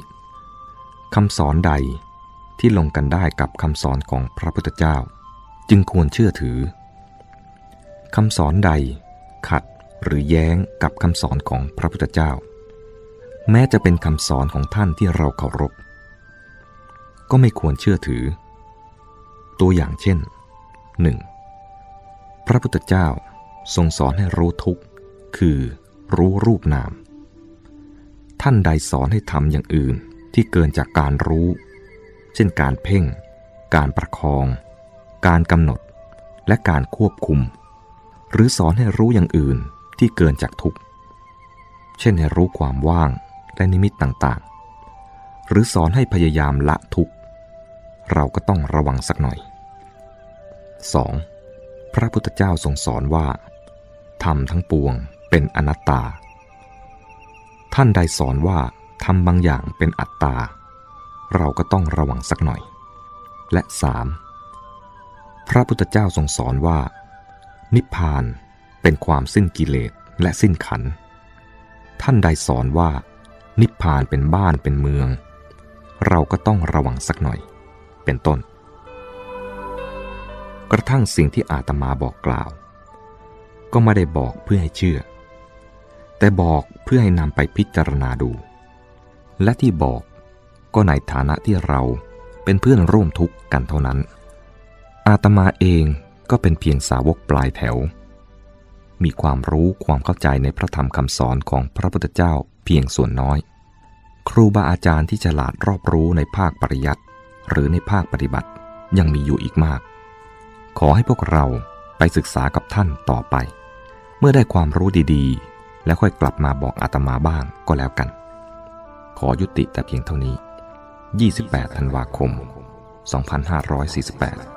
คำสอนใดที่ลงกันได้กับคำสอนของพระพุทธเจ้า จึงควรเชื่อถือคำสอนใดขัดหรือแย้งกับคำสอนของพระพุทธเจ้า แม้จะเป็นคำสอนของท่านที่เราเคารพ ก็ไม่ควรเชื่อถือ ตัวอย่างเช่น 1. พระพุทธเจ้าทรงสอนให้รู้ทุกข์ คือรู้รูปนาม ท่านใดสอนให้ทำอย่างอื่นที่เกินจากการรู้ เช่นการเพ่ง การประคอง การกำหนด และการควบคุม หรือสอนให้รู้อย่างอื่นที่เกินจากทุกข์ เช่นให้รู้ความว่างและนิมิตต่างๆ หรือสอนให้พยายามละทุกข์ เราก็ต้องระวังสักหน่อย 2. พระพุทธเจ้าทรงสอนว่าธรรมทั้งปวงเป็นอนัตตา ท่านใดสอนว่าทำบางอย่างเป็นอัตตา เราก็ต้องระวังสักหน่อย และ 3. พระพุทธเจ้าทรงสอนว่า นิพพานเป็นความสิ้นกิเลสและสิ้นขัน ท่านใดสอนว่า นิพพานเป็นบ้านเป็นเมือง เราก็ต้องระวังสักหน่อย เป็นต้น กระทั่งสิ่งที่อาตมาบอกกล่าว ก็ไม่ได้บอกเพื่อให้เชื่อ แต่บอกเพื่อให้นำไปพิจารณาดู และที่บอกก็ในฐานะที่เราเป็นเพื่อนร่วมทุกข์กันเท่านั้น อาตมาเองก็เป็นเพียงสาวกปลายแถว มีความรู้ความเข้าใจในพระธรรมคำสอนของพระพุทธเจ้าเพียงส่วนน้อย ครูบาอาจารย์ที่ฉลาดรอบรู้ในภาคปริยัติ หรือในภาคปฏิบัติยังมีอยู่อีกมาก ขอให้พวกเราไปศึกษากับท่านต่อไป เมื่อได้ความรู้ดีๆ แล้วค่อยกลับมาบอกอาตมาบ้างก็แล้วกัน ขอยุติแต่เพียงเท่านี้ 28 ธันวาคม 2548